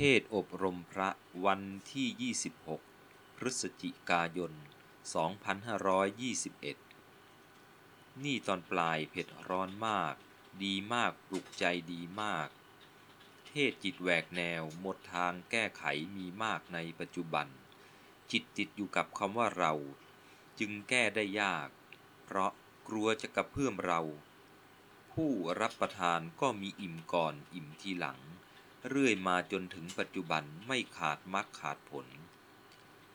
เทศอบรมพระวันที่ 26 พฤศจิกายน 2521 นี่ตอนปลายเผ็ดร้อนมาก ดีมากปลุกใจดีมาก เทศจิตแหวกแนวหมดทางแก้ไขมีมากในปัจจุบัน จิตติดอยู่กับคำว่าเรา จึงแก้ได้ยาก เพราะกลัวจะกระเพื่อมเรา ผู้รับประทานก็มีอิ่มก่อนอิ่มทีหลัง เรื่อยมาจนถึงปัจจุบันไม่ขาดมรรคขาดผล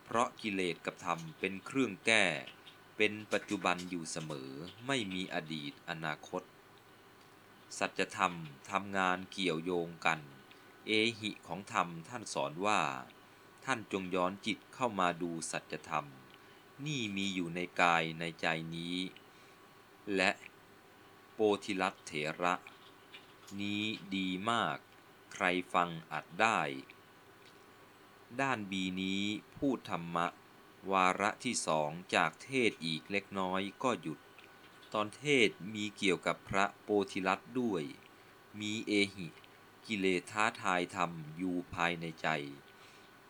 เพราะกิเลสกับธรรมเป็นเครื่องแก้ เป็นปัจจุบันอยู่เสมอไม่มีอดีตอนาคต สัจธรรมทำงานเกี่ยวโยงกัน เอหิของธรรมท่านสอนว่า ท่านจงย้อนจิตเข้ามาดูสัจธรรม นี่มีอยู่ในกายในใจนี้ และโปธิลัตเถระ นี้ดีมาก ใครฟังอาจได้ ด้านบีนี้พูดธรรมะ วาระที่สองจากเทศอีกเล็กน้อยก็หยุด ตอนเทศมีเกี่ยวกับพระโปธิลัตด้วย มีเอหิ กิเลสท้าทายธรรมอยู่ภายในใจ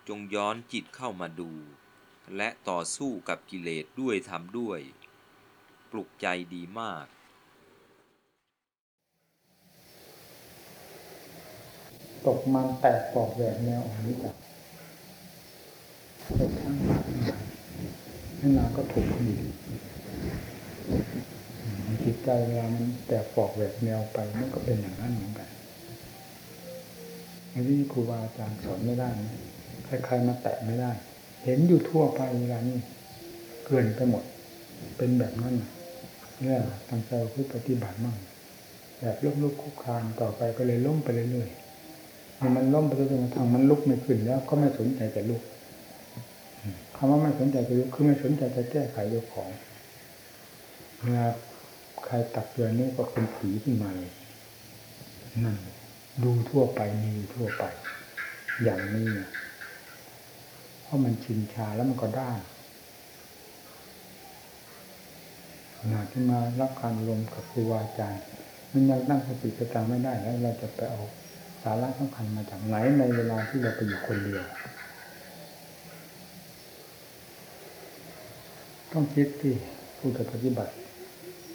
จงย้อนจิตเข้ามาดู และต่อสู้กับกิเลสด้วยธรรมด้วย ปลุกใจดีมาก ตกมันแตกปอกแหวกแนวอนิจจ์เป็นทั้งหลายไม่นาก็ถูกดีจิตใจเวลามันแตกปอกแหวกแนวไปมันก็เป็นอย่างนั้นเหมือนกันอันนี้ครูบาอาจารย์สอนไม่ได้นะใครๆมาแตะไม่ได้ เห็นอยู่ทั่วไปเวลานี้เกินไปหมด เป็นแบบนั้นเนี่ยทางใจพุทธปฏิบัติมั่งแบบลุกลุกคุกคานต่อไปก็เลยล้มไปเรื่อยๆ มันล้มไปจนกระทั่งมันลุกไม่ขึ้นแล้ว ก็ไม่สนใจจะลุกคำว่าไม่สนใจจะลุกคือไม่สนใจจะแก้ไขเจ้าของเวลาใครตักเตือนนี่ก็เป็นผีขึ้นมาเลยนั่นดูทั่วไปมีทั่วไป อย่างนี้นะเพราะมันชินชาแล้วมันก็ได้ขณะที่มารับการลมกับครูอาจารย์มันยังตั้งสติสตังไม่ได้แล้ว เราจะไปเอาาระสำคัญมาจากไหนในเวลาที่เราไปอยู่คนเดียว ต้องคิดที่ผู้ปฏิบัติ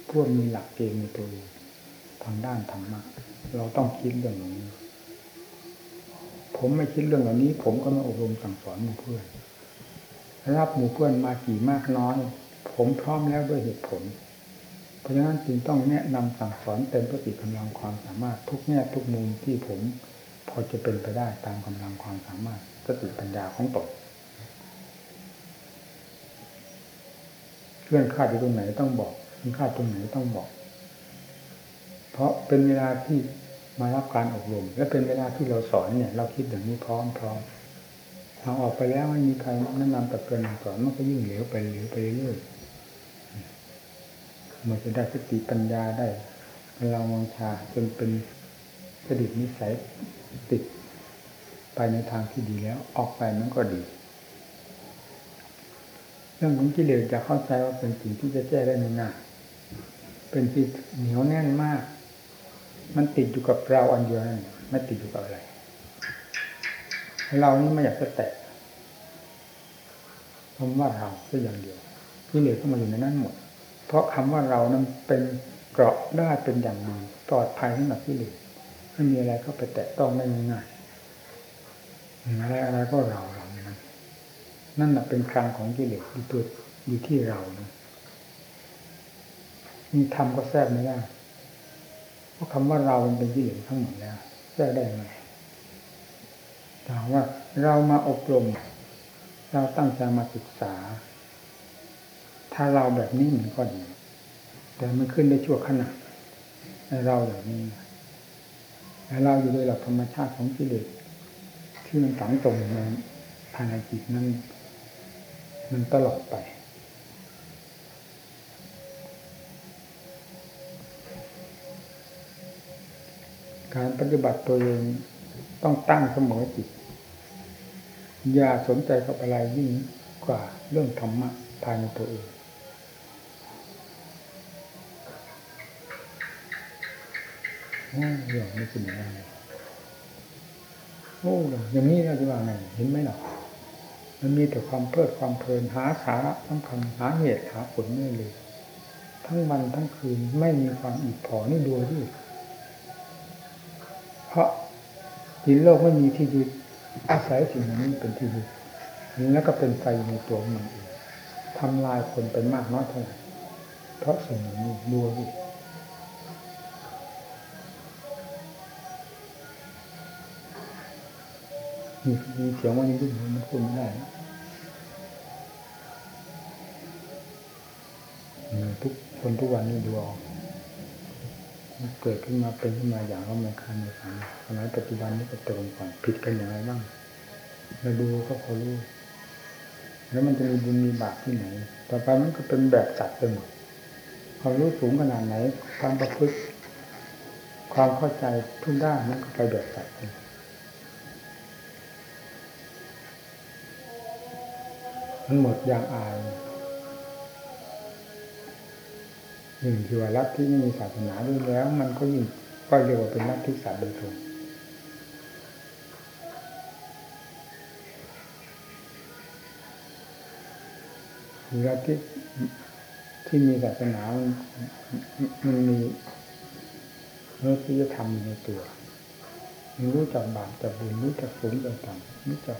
พวกมีหลักเกณฑ์ในตัวเองทางด้านธรรมะเราต้องคิดเรื่องนี้ ผมไม่คิดเรื่องเหล่านี้ ผมก็มาอบรมสั่งสอนหมู่เพื่อนรับหมู่เพื่อนมากี่มากน้อย ผมพร้อมแล้วด้วยเหตุผล ราะฉะนั้นจึงต้องแนะนำสั่งสอนเต็มปฏิทธิกำลังความสามารถทุกแง่ทุกมุมที่ผม พอจะเป็นไปได้ตามกำลังความสามารถสติปัญญาของตนเพื่อนคาดอยู่ตรงไหนต้องบอกเพื่อนคาดตรงไหนต้องบอก เพราะเป็นเวลาที่มารับการอบรม และเป็นเวลาที่เราสอนเนี่ย เราคิดอย่างนี้พร้อมพร้อมทางออกไปแล้วไม่มีใครแนะนำตักเตือนสอนมันก็ยิ่งเหลวไปเหลวไปเรื่อย มันจะได้สติปัญญาได้เรามองชาจนเป็นสดิตนิสัยติดไปในทางที่ดีแล้ว ออกไปมันก็ดี เรื่องของกิเลสจะเข้าใจว่าเป็นสิ่งที่จะแก้ได้ง่ายเป็นที่เหนียวแน่นมาก มันติดอยู่กับเราอันเดียวนั่นไม่ติดอยู่กับอะไร เรานี่ไม่อยากจะแตะคำว่าเราแค่อย่างเดียวกิเลสเข้ามาอยู่ในนั้นหมด เพราะคำว่าเรานั้นเป็นเกราะได้เป็นอย่างดีปลอดภัยสำหรับกิเหลสไม่มีอะไรเข้าไปแตะต้องได้ง่ายอะไรอะไรก็เราเรานั้นนั่นแหละเป็นครังของกิเลสอยู่ตัวอยู่ที่เรานะมีธรรมก็แทรกไม่ได้เพราะคำว่าเรามันเป็นกิเลสทั้งหมดแล้วแทรกได้ไงถามว่าเรามาอบรม เราตั้งใจมาศึกษา ถ้าเราแบบนี้มันก็ดีแต่มันขึ้นได้ชั่วขณะเราอย่างนี้เราอยู่โดยหลักธรรมชาติของกิเลสที่มันฝังตรงในภายในจิตนั้นมันตลอดไป การปฏิบัติตัวเองต้องตั้งเสมอจิต อย่าสนใจกับอะไรยิ่งกว่าเรื่องธรรมะภายในตัวเอง เรื่องนี้เป็นยังไโอ้ยอย่างนี้เราจะว่าไงเห็นไหมหรอมันมีแต่ความเพลิดความเพลินหาสาระสำคัญหาเหตุหาผลไม่เลย ทั้งวันทั้งคืนไม่มีความอิ่มพอนี่ดูดิเพราะดินโลกไม่มีที่ยึดอาศัยสิ่งนี้เป็นที่ยึดนี่แล้วก็เป็นไฟในตัวมันเองทำลายคนเป็นมากน้อยเท่าไหร่เพราะสิ่งนี้ดูดิ มีเสียงว่านี้ด้วยมันพูดไม่ได้ทุกคนทุกวันนี้ดูออกมันเกิดขึ้นมาเป็นขึ้นมาอย่างว่ามันคันในฝันสมัยปัจจุบันนี้กับแต่ก่อนผิดกันอย่างไรบ้างมาดูก็พอรู้แล้วมันจะมีบุญมีบาปที่ไหน ต่อไปมันก็เป็นแบบจัดไปหมดความรู้สูงขนาดไหนความประพฤติความเข้าใจทุกด้านมันก็ไปแบบจัดไปมั มันหมดอย่างอายยิ่งที่ว่ารัฐที่ไม่มีศาสนาด้วยแล้ว มันก็ยิ่งก็เรียกว่าเป็นรัฐที่สาบันทงรัฐที่ที่มีศาสนามันมันมีมนุษยธรรมในตัว มันรู้จักบาปจักบุญรู้จักสูงจักต่ำรู้จัก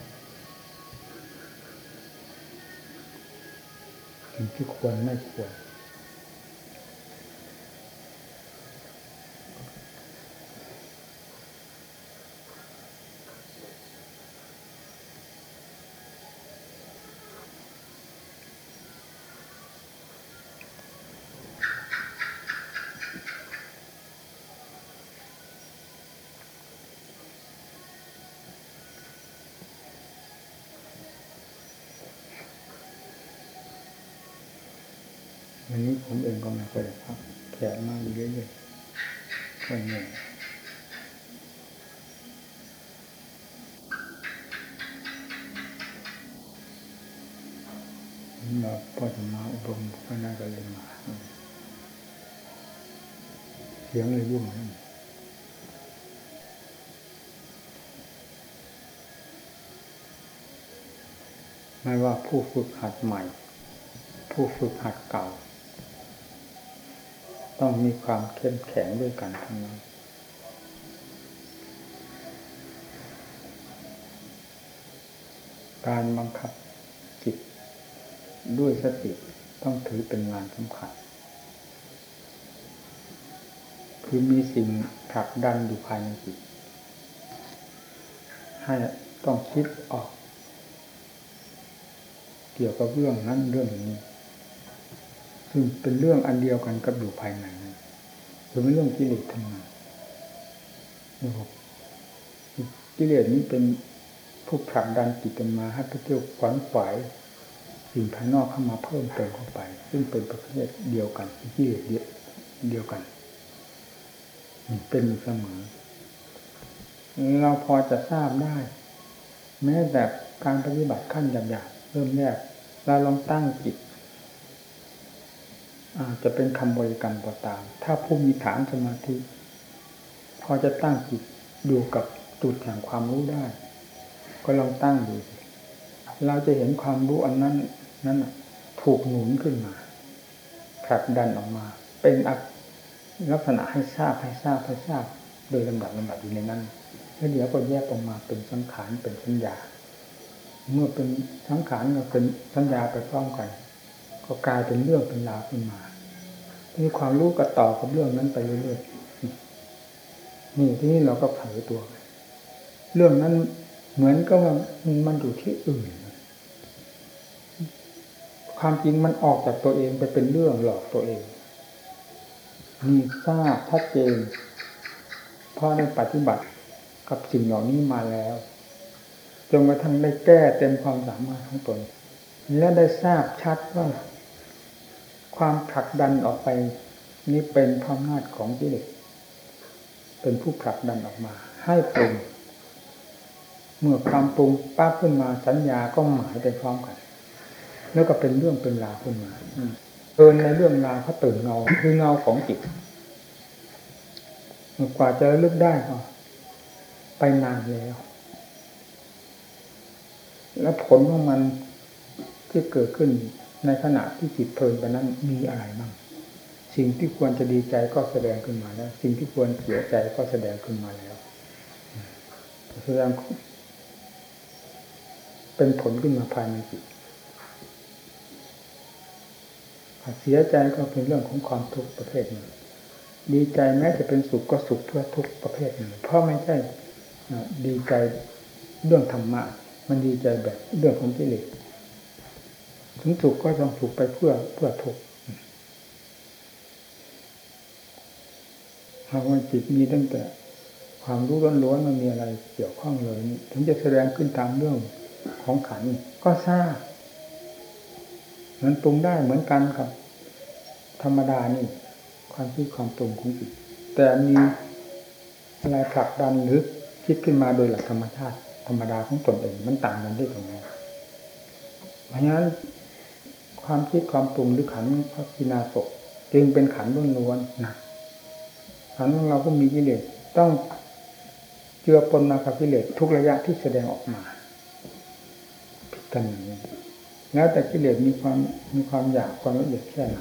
ที่ควรไม่ควรียงเลยยุ่งไม่ว่าผู้ฝึกหัดใหม่ ผู้ฝึกหัดเก่า ต้องมีความเข้มแข็งด้วยกันทั้งนั้นการบังคับจิตด้วยสติต้องถือเป็นงานสำคัญ คือมีสิ่งผลักดันอยู่ภายในจิต ให้ต้องคิดออก เกี่ยวกับเรื่องนั้นเรื่องนี้ ซึ่งเป็นเรื่องอันเดียวกันกับอยู่ภายในนั้นคือเป็นเรื่องกิเลสทั้งนั้นนะครับกิเลสนี้เป็นผู้ผลักดันจิตกันมาให้ไปเที่ยวขวัญขวายสิ่งภายนอกเข้ามาเพิ่มเติมเข้าไป ซึ่งเป็นประเภทเดียวกันกิเลสเดียวกัน เป็นอยู่เสมอ เราพอจะทราบได้ แม้แต่การปฏิบัติขั้นหยาบๆเริ่มแรกเราลองตั้งจิตอาจจะเป็นคำบริกรรมก็ตาม ถ้าผู้มีฐานสมาธิ พอจะตั้งจิตอยู่กับจุดแห่งความรู้ได้ ก็ลองตั้งดูเราจะเห็นความรู้อันนั้นนั้นถูกหนุนขึ้นมาผลักดันออกมา เป็น ลักษณะให้ทราบให้ทราบให้ทราบ โดยลำดับลำดับอยู่ในนั้นแล้วเดี๋ยวก็แยกออกมาเป็นสังขารเป็นสัญญา เมื่อเป็นสังขารกับเป็นสัญญาไปพร้อมกัน ก็กลายเป็นเรื่องเป็นราวขึ้นมามีความรู้กระต่อกับเรื่องนั้นไปเรื่อยๆนี่ที่นี่เราก็เผยตัว เรื่องนั้นเหมือนกับว่ามันอยู่ที่อื่น ความจริงมันออกจากตัวเองไปเป็นเรื่องหลอกตัวเอง นี่ทราบชัดเจนเพราะได้ปฏิบัติกับสิ่งเหล่านี้มาแล้วจนกระทั่งได้แก้เต็มความสามารถของตน และได้ทราบชัดว่า ความผลักดันออกไป นี้เป็นพอำนาจของกิเลสเป็นผู้ผลักดันออกมา ให้ปรุงเมื่อความปรุงป้าขึ้นมาสัญญาก็หมายไปพร้อมกัน แล้วก็เป็นเรื่องเป็นราวขึ้นมา เกินในเรื่องราวเขาตื่นเงาคือเงาของจิตกว่าจะลึกได้ก็ไปนานแล้ว แล้วผลของมันที่เกิดขึ้นในขณะที่จิตเพลินไปนั้นมีอะไรบ้างสิ่งที่ควรจะดีใจก็แสดงขึ้นมาแล้ว สิ่งที่ควรเสียใจก็แสดงขึ้นมาแล้วแสดงเป็นผลขึ้นมาภายในจิต เสียใจก็เป็นเรื่องของความทุกข์ประเภทหนึ่งดีใจแม้จะเป็นสุขก็สุขเพื่อทุกข์ประเภทหนึ่งเพราะไม่ใช่ดีใจเรื่องธรรมะ มันดีใจแบบเรื่องของกิเลสถึงสุขก็ต้องสุขไปเพื่อเพื่อทุกข์หากว่าจิตมีตั้งแต่ความรู้ล้วนๆมันมีอะไรเกี่ยวข้องเลย ถึงจะแสดงขึ้นตามเรื่องของขันก็ทราบ มันปรุงได้เหมือนกันครับ ธรรมดานี่ ความคิดความปรุงของจิตแต่มีอะไรผลักดันหรือคิดขึ้นมาโดยหลักธรรมชาติ ธรรมดาของตนเองมันต่างกันที่ตรงนี้เพราะฉะนั้นความคิดความปรุงหรือขันพระกินาศจึงเป็นขันล้วนๆนะขันของเราก็มีกิเลสต้องเจือปนมากับกิเลสทุกระยะที่แสดงออกมาผิดกันอย่างนี้ แล้วแต่กิเลสมีความมีความอยากความละเอียดแค่ไหน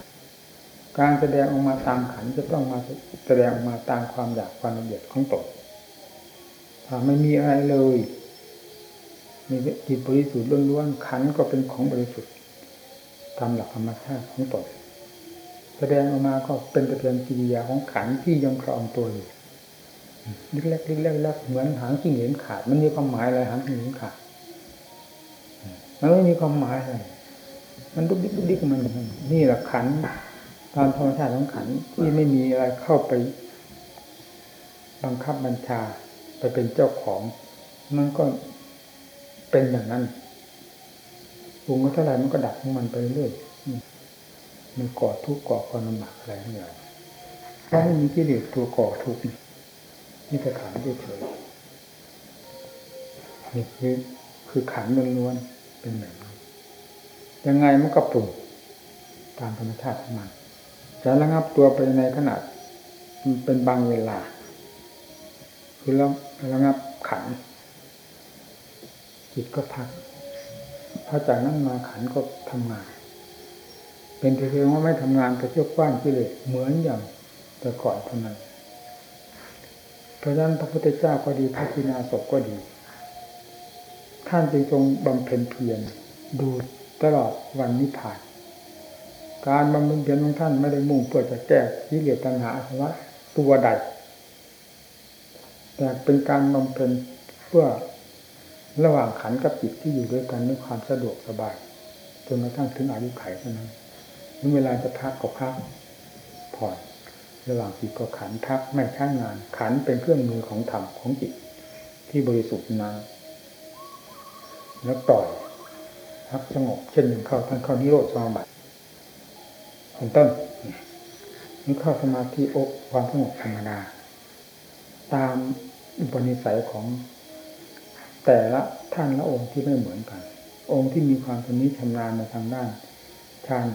การแสดงออกมาตามขันจะต้องมาแสดงออกมาตามความอยากความละเอียดของตนถ้าไม่มีอะไรเลยมีจิตบริสุทธิ์ล้วนๆขันก็เป็นของบริสุทธิ์ตามหลักธรรมชาติของตนแสดงออกมาก็เป็นแต่เพียงกิริยาของขันที่ยังครองตัวอยู่เล็กๆเล็กๆเหมือนหางที่เหนียนขาด มันมีความหมายอะไรหางที่เหนียนขาด มันไม่มีความหมายอะไรมันดุกดิกดุกดิกมันนี่แหละขันตามธรรมชาติของขันที่ไม่มีอะไรเข้าไป บังคับบัญชาไปเป็นเจ้าของ มันก็เป็นอย่างนั้นปรุงก็เท่าไหร่มันก็ดับของมันไปเรื่อยมันก่อทุกข์ก่อความลำบากอะไรทั้งอย่างเพราะไม่มีกิเลสตัวก่อทุกข์นี่แต่ขันเฉยๆนี่คือคือขันล้วนๆ เป็นแบบนี้ยังไงมันก็ปรุงตามธรรมชาติของมันจะระงับตัวไปในขนาดมันเป็นบางเวลา คือเราระงับขันจิตก็พักพอจากนั้นมาขันก็ทำงาน เป็นเพียงว่าไม่ทำงานก็เที่ยวกว้านกิเลสเหมือนอย่างแต่ก่อนเท่านั้นเพราะฉะนั้นพระพุทธเจ้าก็ดีพระกินาศก็ดี ท่านจึงทรงบำเพ็ญเพียรดูตลอดวันนิพพาน การบำเพ็ญเพียรของท่านไม่ได้มุ่งเพื่อจะแก้กิเลสตัณหาอาสวะตัวใด แต่เป็นการบำเพ็ญเพื่อระหว่างขันกับจิตที่อยู่ด้วยกันด้วยความสะดวกสบายจนกระทั่งถึงอายุไขเท่านั้นเมื่อเวลาจะพักก็พักผ่อนระหว่างจิตกับขันพักไม่ใช้งาน ขันเป็นเครื่องมือของธรรมของจิตที่บริสุทธิ์นั้น แล้วปล่อยพักสงบเช่นหนึ่งเข้าท่านเข้านิโรธสมาบัติเป็นต้นนี่เข้าสมาธิอกความสงบธรรมดาตามอุปนิสัยของแต่ละท่านละองค์ที่ไม่เหมือนกัน องค์ที่มีความชำนิชำนาญในทางด้านฌาน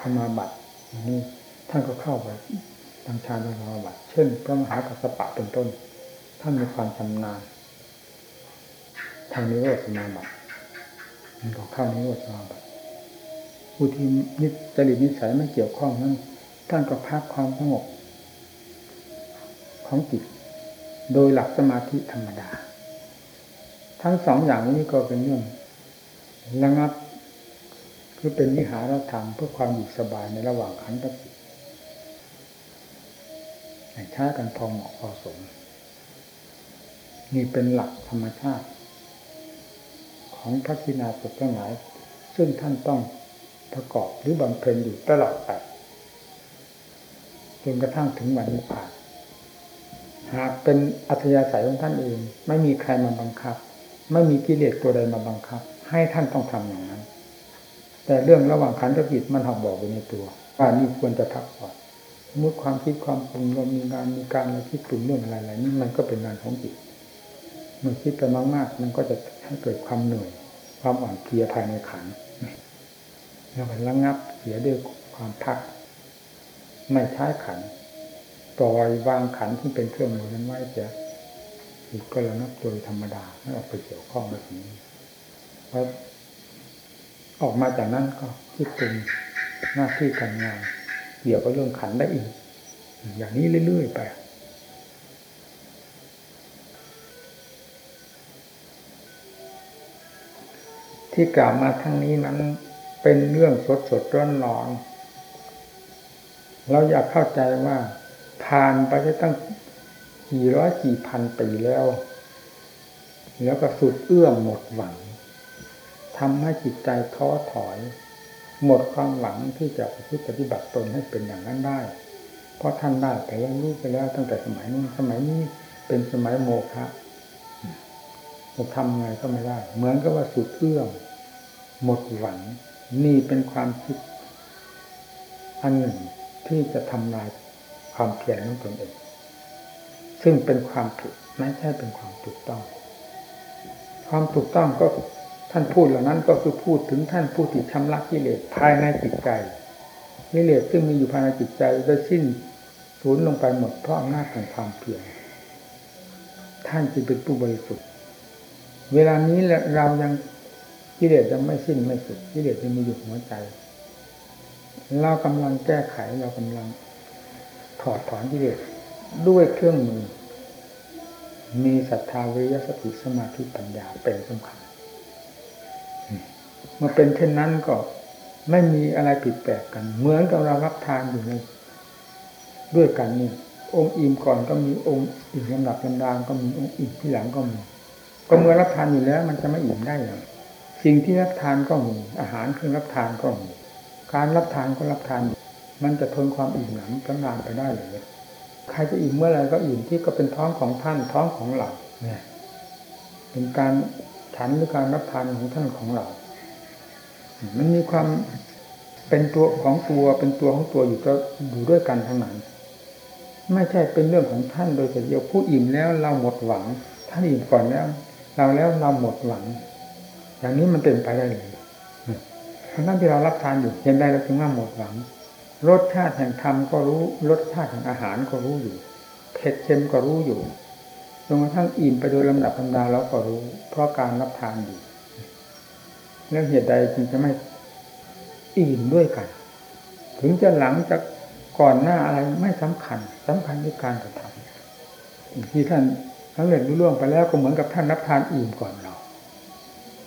ธรรมาบัตินี้ท่านก็เข้าไปทางฌานธรรมาบัติเช่นพระมหากัสสปะเป็นต้น ท่านมีความชำนาญ ทางนิโรธสมาบัติมันก็เข้านิโรธสมาบัติผู้ที่นิจริตนิสัยไม่เกี่ยวข้องนั้นท่านก็พักความสงบของจิตโดยหลักสมาธิธรรมดา ทั้งสองอย่างนี้ก็เป็นเรื่องระงับคือเป็นวิหารธรรมเพื่อความอยู่สบายในระหว่างขันธ์กับจิตใช้กันพอเหมาะพอสมนี่เป็นหลักธรรมชาติ ของพระกินาศทั้งหลาย ซึ่งท่านต้องประกอบหรือบำเพ็ญอยู่ตลอดไปจนกระทั่งถึงวันนิพพานหากเป็นอัธยาศัยของท่านเอง ไม่มีใครมาบังคับ ไม่มีกิเลสตัวใดมาบังคับ ให้ท่านต้องทำอย่างนั้น แต่เรื่องระหว่างขันธกับจิตมันหักบอกไว้ในตัวว่านี่ควรจะพักผ่อนมื่อความคิดความปรุงเรามีงานมีการเราคิดปรุงเรื่องอะไรๆนี่มันก็เป็นงานของจิตเมื่อคิดไปมากๆมันก็จะให้เกิดความเหนื่อย ความอ่อนเพลียภายในขันแล้วมันระงับเสียด้วยความพัก ไม่ใช้ขันปล่อยวางขันที่เป็นเครื่องมือนั้นไว้เสียอีกก็ระงับโดยธรรมดาไม่ออกไปเกี่ยวข้องกับนี้เพอออกมาจากนั้นก็คิดเป็นหน้าที่การงานเกี่ยวกับเรื่องขันได้อีก อย่างนี้เรื่อยๆไป ที่กล่าวมาทั้งนี้นั้นเป็นเรื่องสดสดร้อนร้อนเราอยากเข้าใจว่าผ่านไปได้ตั้งกี่ร้อยกี่พันปีแล้ว แล้วก็สุดเอื้อมหมดหวังทำให้จิตใจท้อถอย หมดความหวังที่จะปฏิบัติตนให้เป็นอย่างนั้นได้ เพราะท่านได้ไปแล้วรู้ไปแล้ว ตั้งแต่สมัยนู้นสมัยนี้เป็นสมัยโมฆะจะทำไงก็ไม่ได้ เหมือนกับว่าสุดเอื้อม หมดหวังนี่เป็นความคิด อันหนึ่งที่จะทำลายความเพียรของตนเอง ซึ่งเป็นความถูกไม่ใช่เป็นความถูกต้อง ความถูกต้องก็ท่านพูดเหล่านั้นก็คือพูดถึงท่านผู้ที่ชำระกิเลสภายในจิตใจกิเลสซึ่งมีอยู่ภายในจิตใจได้สิ้นสูญลงไปหมดเพราะอำนาจของความเพียรท่านจึงเป็นผู้บริสุทธิ์ เวลานี้เรายัง กิเลสยังไม่สิ้นไม่สุดกิเลสยังมีอยู่หัวใจ เรากำลังแก้ไขเรากำลังถอดถอนกิเลสด้วยเครื่องมือ มีศรัทธาวิริยสติสมาธิปัญญาเป็นสำคัญเมื่อเป็นเช่นนั้นก็ไม่มีอะไรผิดแปลกกัน เหมือนกับเรารับทานอยู่ในด้วยกันนี่องค์อิ่มก่อนก็มีองค์อิ่มลำดับลำดางก็มีองค์อิ่มที่หลังก็มี ก็เมื่อรับทานอยู่แล้ว มันจะไม่อิ่มได้หรอ สิ่งที่รับทานก็มีอาหารเครื่องรับทานก็มีการรับทานก็รับทาน มันจะทนความอิ่มหนำกำลางไปได้หรือใครจะอิ่มเมื่อไรก็อิ่มที่ก็เป็นท้องของท่านท้องของเราเนี่ยเป็นการฉันหรือการรับทานของท่านของเรา มันมีความเป็นตัวของตัวเป็นตัวของตัวอยู่ก็อยู่ด้วยกันทั้งนั้น ไม่ใช่เป็นเรื่องของท่านโดยแต่เดียวผู้อิ่มแล้วเราหมดหวัง ท่านอิ่มก่อนแล้ว เราแล้วเราหมดหวัง อย่างนี้มันเป็นไปได้เลยทั้งที่เรารับทานอยู่เห็นได้เราถึงว่าหมดหวังรสชาติแห่งธรรมก็รู้รสชาติแห่งอาหารก็รู้อยู่เผ็ดเค็มก็รู้อยู่จนกระทั่งอิ่มไปโดยลำดับลำดาเราก็รู้ เพราะการรับทานอยู่แล้วเหตุใดจึงจะไม่อิ่มด้วยกัน ถึงจะหลังจากก่อนหน้าอะไรไม่สำคัญสำคัญที่การกระทำที่ท่านทั้งเรียนรู้ล่วงไปแล้วก็เหมือนกับท่านรับทานอิ่มก่อนเรา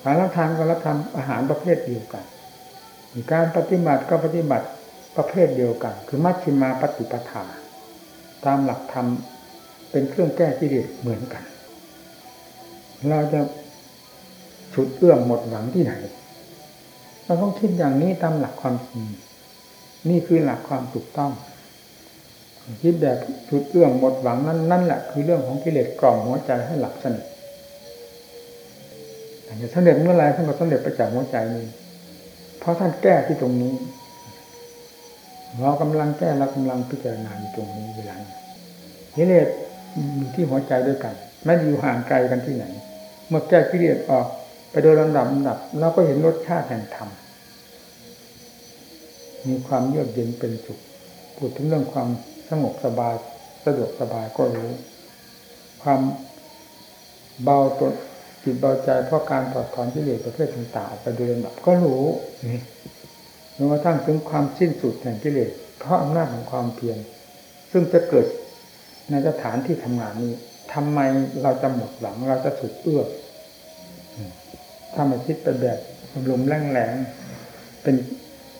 การรับทานก็รับทานอาหารประเภทเดียวกัน การปฏิบัติก็ปฏิบัติประเภทเดียวกัน คือมัชฌิมาปฏิปทา ตามหลักธรรมเป็นเครื่องแก้กิเลสเหมือนกัน เราจะฉุดเอื้อมหมดหวังที่ไหน เราต้องคิดอย่างนี้ตามหลักความจริงนี่คือหลักความถูกต้อง คิดแบบฉุดเอื้อมหมดหวังนั่นนั่นแหละคือเรื่องของกิเลสกล่อมหัวใจให้หลับสนิท แต่จะสำเร็จเมื่อไรท่านก็สำเร็จไปจากหัวใจนี้ เพราะท่านแก้ที่ตรงนี้เรากำลังแก้เรากำลังพิจารณาอยู่ตรงนี้เวลากิเลสอยู่ที่หัวใจด้วยกันไม่ได้อยู่ห่างไกลกันที่ไหน เมื่อแก้กิเลสออกไปโดยลำดับลำดับเราก็เห็นรสชาติแห่งธรรมมีความเยือกเย็นเป็นสุขพูดถึงเรื่องความสงบสบายสะดวกสบายก็รู้ ความเบาตัว จิตเบาใจเพราะการถอดถอนกิเลสประเภทต่างๆออกไปโดยลำดับก็รู้นี่จนกระทั่งถึงความสิ้นสุดแห่งกิเลสเพราะอำนาจของความเพียรซึ่งจะเกิดในสถานที่ทำงานนี้ทำไมเราจะหมดหวังเราจะสุดเอื้อถ้ามาคิดเป็นแบบลมแรงแรงเป็น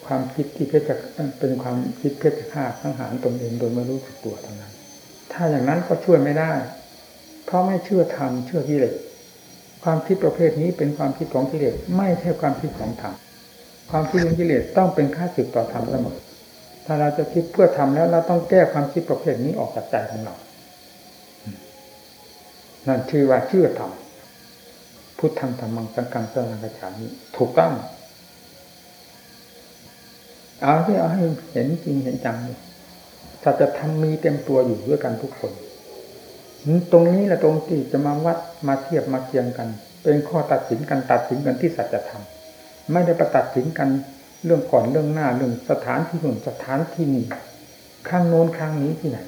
ความคิดที่เพชรเป็นความคิดเพชรฆาตทั้งหารตนเองโดยไม่รู้สึกตัวทั้งนั้น ถ้าอย่างนั้นก็ช่วยไม่ได้ เพราะไม่เชื่อธรรมเชื่อกิเลส ความคิดประเภทนี้เป็นความคิดของกิเลสไม่ใช่ความคิดของธรรมความคิดของกิเลสต้องเป็นค่าสึกต่อธรรมเสมอถ้าเราจะคิดเพื่อทำแล้วเราต้องแก้ความคิดประเภทนี้ออกจากใจของเรานั่นชื่อว่าเชื่อธรรมพุทธังธรรมังสังฆังสนังกฉามิถูกต้องเอาที่เอาให้เห็นจริงเห็นจังเลยถ้าจะทำมีเต็มตัวอยู่ด้วยกันทุกคน ตรงนี้แหละตรงที่จะมาวัดมาเทียบมาเคียงกัน เป็นข้อตัดสินกันตัดสินกันที่สัจธรรมไม่ได้ประตัดสินกันเรื่องก่อนเรื่องหน้าเรื่องสถานที่หนึ่งสถานที่นี้ข้างโน้นข้างนี้ที่ไหน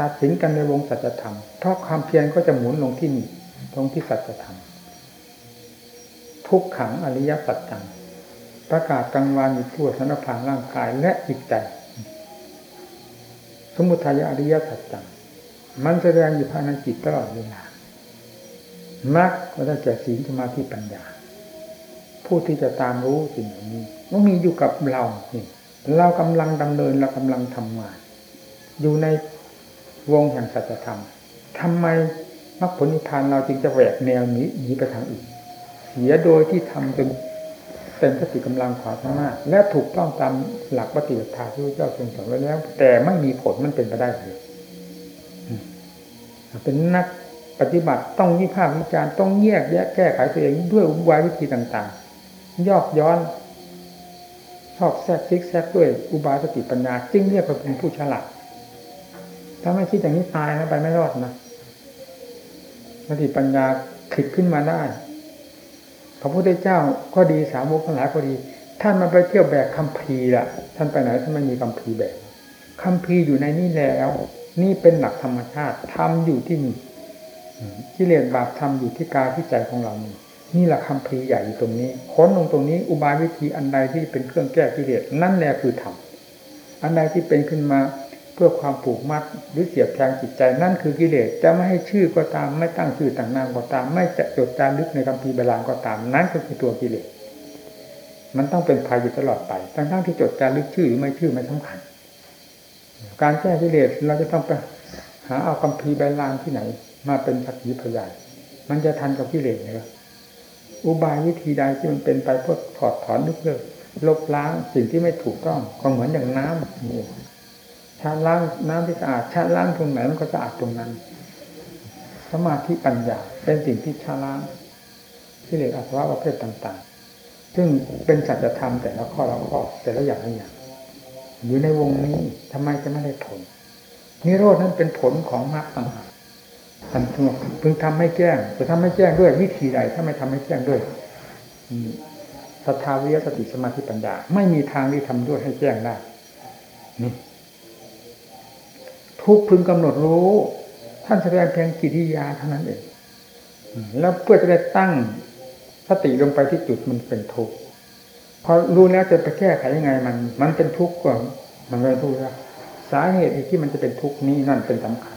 ตัดสินกันในวงสัจธรรมเพราะความเพียรก็จะหมุนลงที่นี่ตรงที่สัจธรรมทุกขังอริยสัจจังประกาศกลางวันอยู่ทั่วสารพางร่างกายและจิตใจ สมุทัยอริยสัจจัง มันแสดงอยู่ภายในจิตตลอดเวลามรรคก็ได้แก่ศีลสมาธิปัญญา ผู้ที่จะตามรู้สิ่งเหล่านี้มันมีอยู่กับเรานี่เรากำลังดำเนินเรากำลังทำงาน อยู่ในวงแห่งสัจธรรมทำไมมรรคผลนิพพานเราจึงจะแหวกแนวนี้หนีไปทางอื่นเสียโดยที่ทำจนเป็นสติกำลังขวาข้างหน้าและถูกต้องตามหลักปฏิบัติธรรมที่พระเจ้าทรงสอนไว้แล้ว แต่ไม่มีผลมันเป็นไปได้เลย เป็นนักปฏิบัติต้องวิพากษ์วิจารณ์ต้องแยกแยะแก้ไขตัวเองด้วยอุบายวิธีต่างๆ ยอกย้อนชอบแทรกซิกแซกด้วยอุบายสติปัญญาจึงเรียกว่าเป็นผู้ฉลาดถ้าไม่คิดอย่างนี้ตายนะไปไม่รอดนะสติปัญญาคิดขึ้นมาได้พระพุทธเจ้าก็ดีสาวกทั้งหลายก็ดี ท่านไม่ไปเที่ยวแบกคัมภีร์ล่ะ ท่านไปไหนท่านไม่มีคัมภีร์แบกคำพีร์อยู่ในนี่แล้ว นี่เป็นหลักธรรมชาติทำอยู่ที่นี่กิเลสบาปทำอยู่ที่กายที่ใจของเรานี่นี่แหละคำพีใหญ่อยู่ตรงนี้ค้นลงตรงนี้ อุบายวิธีอันใดที่เป็นเครื่องแก้กิเลสนั่นแหละคือธรรมอันใดที่เป็นขึ้นมาเพื่อความผูกมัดหรือเสียบแทงจิตใจนั่นคือกิเลสจะไม่ให้ชื่อก็ตาม ไม่ตั้งชื่อต่างนามก็ตาม ไม่จะจดจารึกในคำพีโบราณก็ตาม นั่นก็คือตัวกิเลสมันต้องเป็นภัยอยู่ตลอดไปทั้งทั้งที่จดจารึกชื่อหรือไม่ชื่อไม่สำคัญ การแก้กิเลสเราจะต้องไปหาเอาคำพีโบราณที่ไหน มาเป็นสักขีพยานมันจะทันกับกิเลสไหมอุบายวิธีใดที่มันเป็นไปเพื่อถอดถอนนึกเลิกลบล้างสิ่งที่ไม่ถูกต้องก็เหมือนอย่างน้ำนี่ชาล้างน้ำที่สะอาดชาล้างตรงไหนมันก็สะอาดตรงนั้น สมาธิปัญญาเป็นสิ่งที่ชาล้างที่เหลืออัตวะประเภทต่าง ๆ ซึ่งเป็นสัจธรรมแต่ละข้อละข้อแต่ละอย่างละอย่าง อยู่ในวงนี้ทำไมจะไม่ได้ผล นิโรธนั้นเป็นผลของมรรคต่างหากท่านพึงทำให้แจ้งจะทำให้แจ้งด้วยวิธีใดถ้าไม่ทำให้แจ้งด้วยศรัทธาวิยสติสมาธิปัญญา ไม่มีทางที่ทำด้วยให้แจ้งได้นี่ทุกพึงกำหนดรู้ ท่านแสดงเพียงกิริยาเท่านั้นเองแล้วเพื่อจะได้ตั้งสติลงไปที่จุดมันเป็นทุกข์ พอรู้แล้วจะไปแก้ไขยังไงมัน มันเป็นทุกข์กว่ามันเป็นทุกข์แล้วสาเหตุที่มันจะเป็นทุกข์นี้นั่นเป็นสำคัญ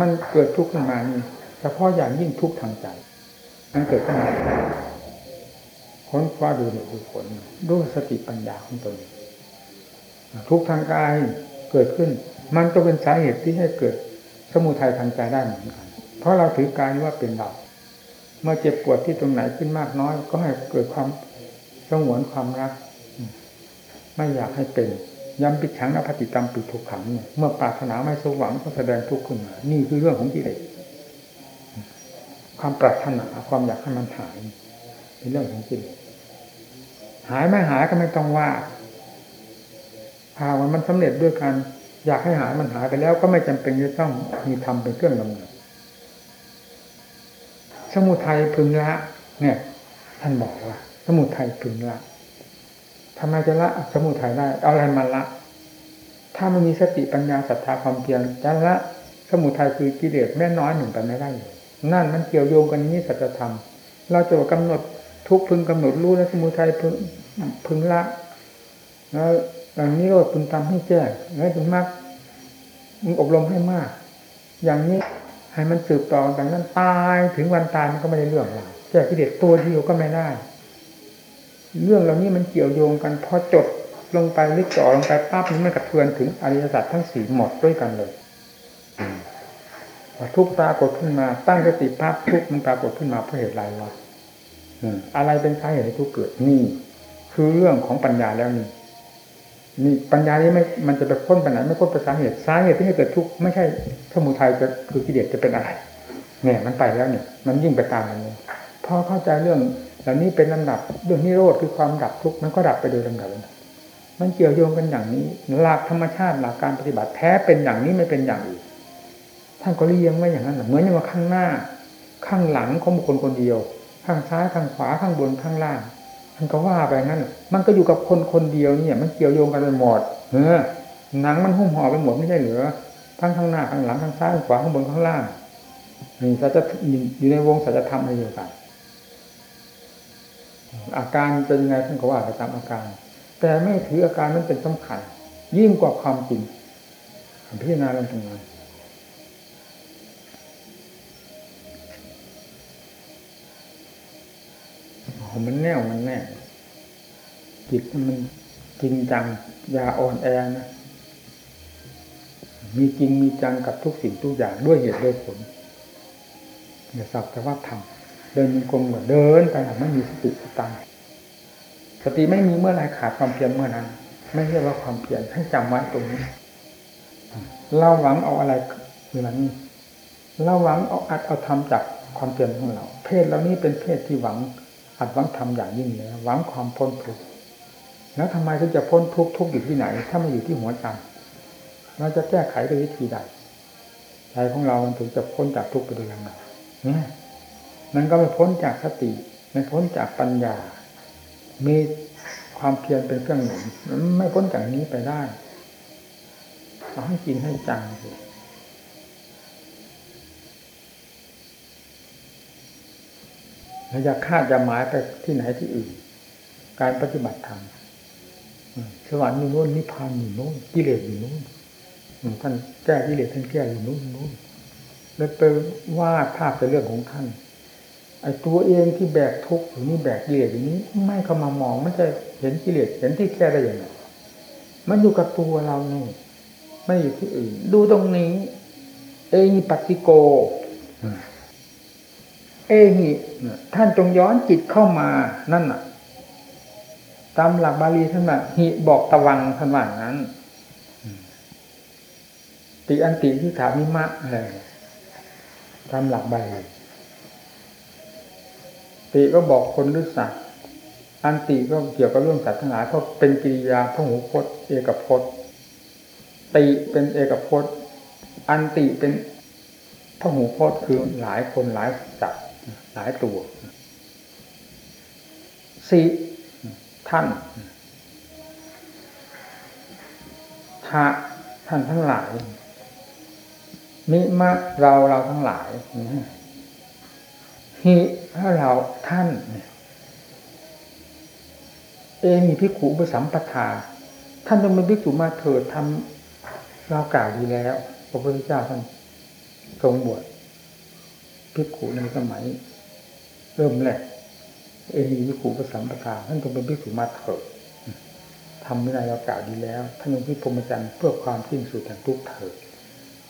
มันเกิดทุกข์ขึ้นมานี่เฉพาะอย่างยิ่งทุกข์ทางใจ มันเกิดขึ้นมาค้นคว้าดูเหตุดูผลด้วยสติปัญญาของตนทุกข์ทางกายเกิดขึ้น มันก็เป็นสาเหตุที่ให้เกิดสมุทัยทางใจได้เหมือนกันเพราะเราถือกายว่าเป็นเรา เมื่อเจ็บปวดที่ตรงไหนขึ้นมากน้อย ก็ให้เกิดความ สงวนความรัก ไม่อยากให้เป็นย้ำปิดฉังอภติตามปิดทุกขังเนี่ยเมื่อปรารถนาไม่สมหวังก็แสดงทุกข์ขึ้นมานี่คือเรื่องของกิเลสความปรารถนาความอยากให้มันหายเป็นเรื่องของกิเลสหายไม่หายก็ไม่ต้องว่าหากมันมันสำเร็จด้วยการอยากให้หายมันหายไปแล้วก็ไม่จำเป็นจะต้องมีธรรมเป็นเครื่องดำเนินสมุทัยพึงละ เนี่ย ท่านบอกว่า สมุทัยพึงละทำไมจะละสมุทัยได้ เอาอะไรมาละ ถ้าไม่มีสติปัญญาศรัทธาความเพียรจะละสมุทัยคือกิเลสแม่น้อยหนึ่งไปไม่ได้เลยนั่นมันเกี่ยวโยงกันนี้สัจธรรม เราจะกำหนดทุกพึงกำหนดรู้และสมุทัยพึงพึงละ แล้วอย่างนี้โรดพึงทำให้แจ้งแล้วถึงมากมึงอบรมให้มาก อย่างนี้ให้มันสืบต่อแต่นั้นตายถึงวันตายมันก็ไม่ได้เรื่องเราแก้กิเลสตัวเดียวก็ไม่ได้ เรื่องเหล่านี้มันเกี่ยวโยงกันพอจดลงไปลึกจ่อลงไปปั๊บนี้มันกระเทือนถึงอริยสัจทั้งสี่หมดด้วยกันเลยทุกปรากฏขึ้นมา ตั้งสติปั๊บทุกมันปรากฏขึ้นมาเพราะเหตุไรวะอะไรเป็นสาเหตุให้ทุกเกิดนี่ คือเรื่องของปัญญาแล้วนี่นี่ปัญญานี้ไม่มันจะไปพ้นปัญหาไม่พ้นไปสาเหตุสาเหตุที่ให้เกิดทุกข์ไม่ใช่สมุทัยจะคือกิเลสจะเป็นอะไรเนี่ยมันไปแล้วเนี่ยมันยิ่งไปตามอย่างนี้พอเข้าใจเรื่อง เหล่านี้เป็นลำดับเรื่องนิโรธคือความดับทุกข์มันก็ดับไปโดยลำดับมันเกี่ยวโยงกันอย่างนี้ หลักธรรมชาติหลักการปฏิบัติแท้เป็นอย่างนี้ไม่เป็นอย่างอื่นท่านก็เรียงไว้อย่างนั้นเหมือนอย่างว่าข้างหน้า ข้างหลังของบุคคลคนเดียว ข้างซ้ายข้างขวาข้างบนข้างล่างมันก็ว่าไปงั้น มันก็อยู่กับคนคนเดียวเนี่ยมันเกี่ยวโยงกันไปหมดเออหนังมันหุ้มห่อไปหมดไม่ใช่เหรือทั้งข้างหน้าข้างหลังข้างซ้ายข้างขวาข้างบนข้างล่างนี่สัจจะอยู่ในวงสัจธรรมอะไรเดียวกัน อาการเป็นยังไงท่านก็ว่าไปตามอาการ แต่ไม่ถืออาการนั้นเป็นสำคัญยิ่งกว่าความจริงพิจารณาลงตรงนั้นมันแน่วมันแน่จิตมันจริงจังอย่าอ่อนแอนะมีจริงมีจังกับทุกสิ่งทุกอย่างด้วยเหตุด้วยผลอย่าสักแต่ว่าทำ เดินกลมเหมือนเดินไปไม่มีสติสตังสติไม่มีเมื่อไรขาดความเพียรเมื่อนั้น ไม่เรียกว่าความเพียรให้จำไว้ตรงนี้ เราหวังเอาอะไรเวลานี้เราหวังเอาอัดเอาทำจากความเพียรของเรา เพศเหล่านี้เป็นเพศที่หวังอัดหวังทำอย่างยิ่งแล้วหวังความพ้นทุกข์แล้วทำไมถึงจะพ้นทุกข์ทุกข์อยู่ที่ไหน ถ้าไม่อยู่ที่หัวใจเราจะแก้ไขด้วยวิธีใดใจของเรามันถึงจะพ้นจากทุกข์ไปโดยลำดับเนี่ย มันก็ไม่พ้นจากสติไม่พ้นจากปัญญา มีความเพียรเป็นเครื่องหนุนไม่พ้นจากนี้ไปได้เอาให้จริงให้จังเราจะคาดจะหมายไปที่ไหนที่อื่น การปฏิบัติธรรมสวรรค์อยู่โน่นนิพพานอยู่โน่นกิเลสอยู่โน่นท่านแก้กิเลสท่านแก้อยู่โน่นโน่นแล้วไปวาดภาพเป็นเรื่องของท่าน ไอ้ตัวเองที่แบกทุกข์อยู่นี่แบกกิเลสอยู่นี้ ไม่เข้ามามองมันจะเห็นกิเลสเห็นที่แก้ได้อยังไงมันอยู่กับตัวเรานี่ไม่อยู่ที่อื่น ดูตรงนี้ เอหิปัสสิโก เอหิท่านจงย้อนจิตเข้ามานั่นน่ะ ตามหลักบาลีท่านว่าหิบอกตะวังท่านว่างั้น ติอันติที่ถามิมะอะไรตามหลักบาลี ติก็บอกคนหรือสัตว์อันติก็เกี่ยวกับเรื่องสัตว์ทั้งหลายเพราะเป็นกิริยาพระหูพจน์เอกพจน์ ติเป็นเอกพจน์ อันติเป็นพระหูพจน์คือหลายคนหลายสัตว์หลายตัวสิท่านทะท่านทั้งหลายมิมะเราเราทั้งหลาย ฮิถ้าเราท่าน เอมีพิขุปสัมปทา ท่านจงเป็นพิขุมาเถิดทำเรากล่าวดีแล้วพระพุทธเจ้าท่านทรงบวชพิขุในสมัย เริ่มแรกเอมีพิขุปสัมปทาท่านจงเป็นพิขุมาเถิดทำไม่ได้เรากล่าวดีแล้วท่านจงพิพรมจรรย์เพื่อความสิ้นสุดแห่งทุกข์เถิด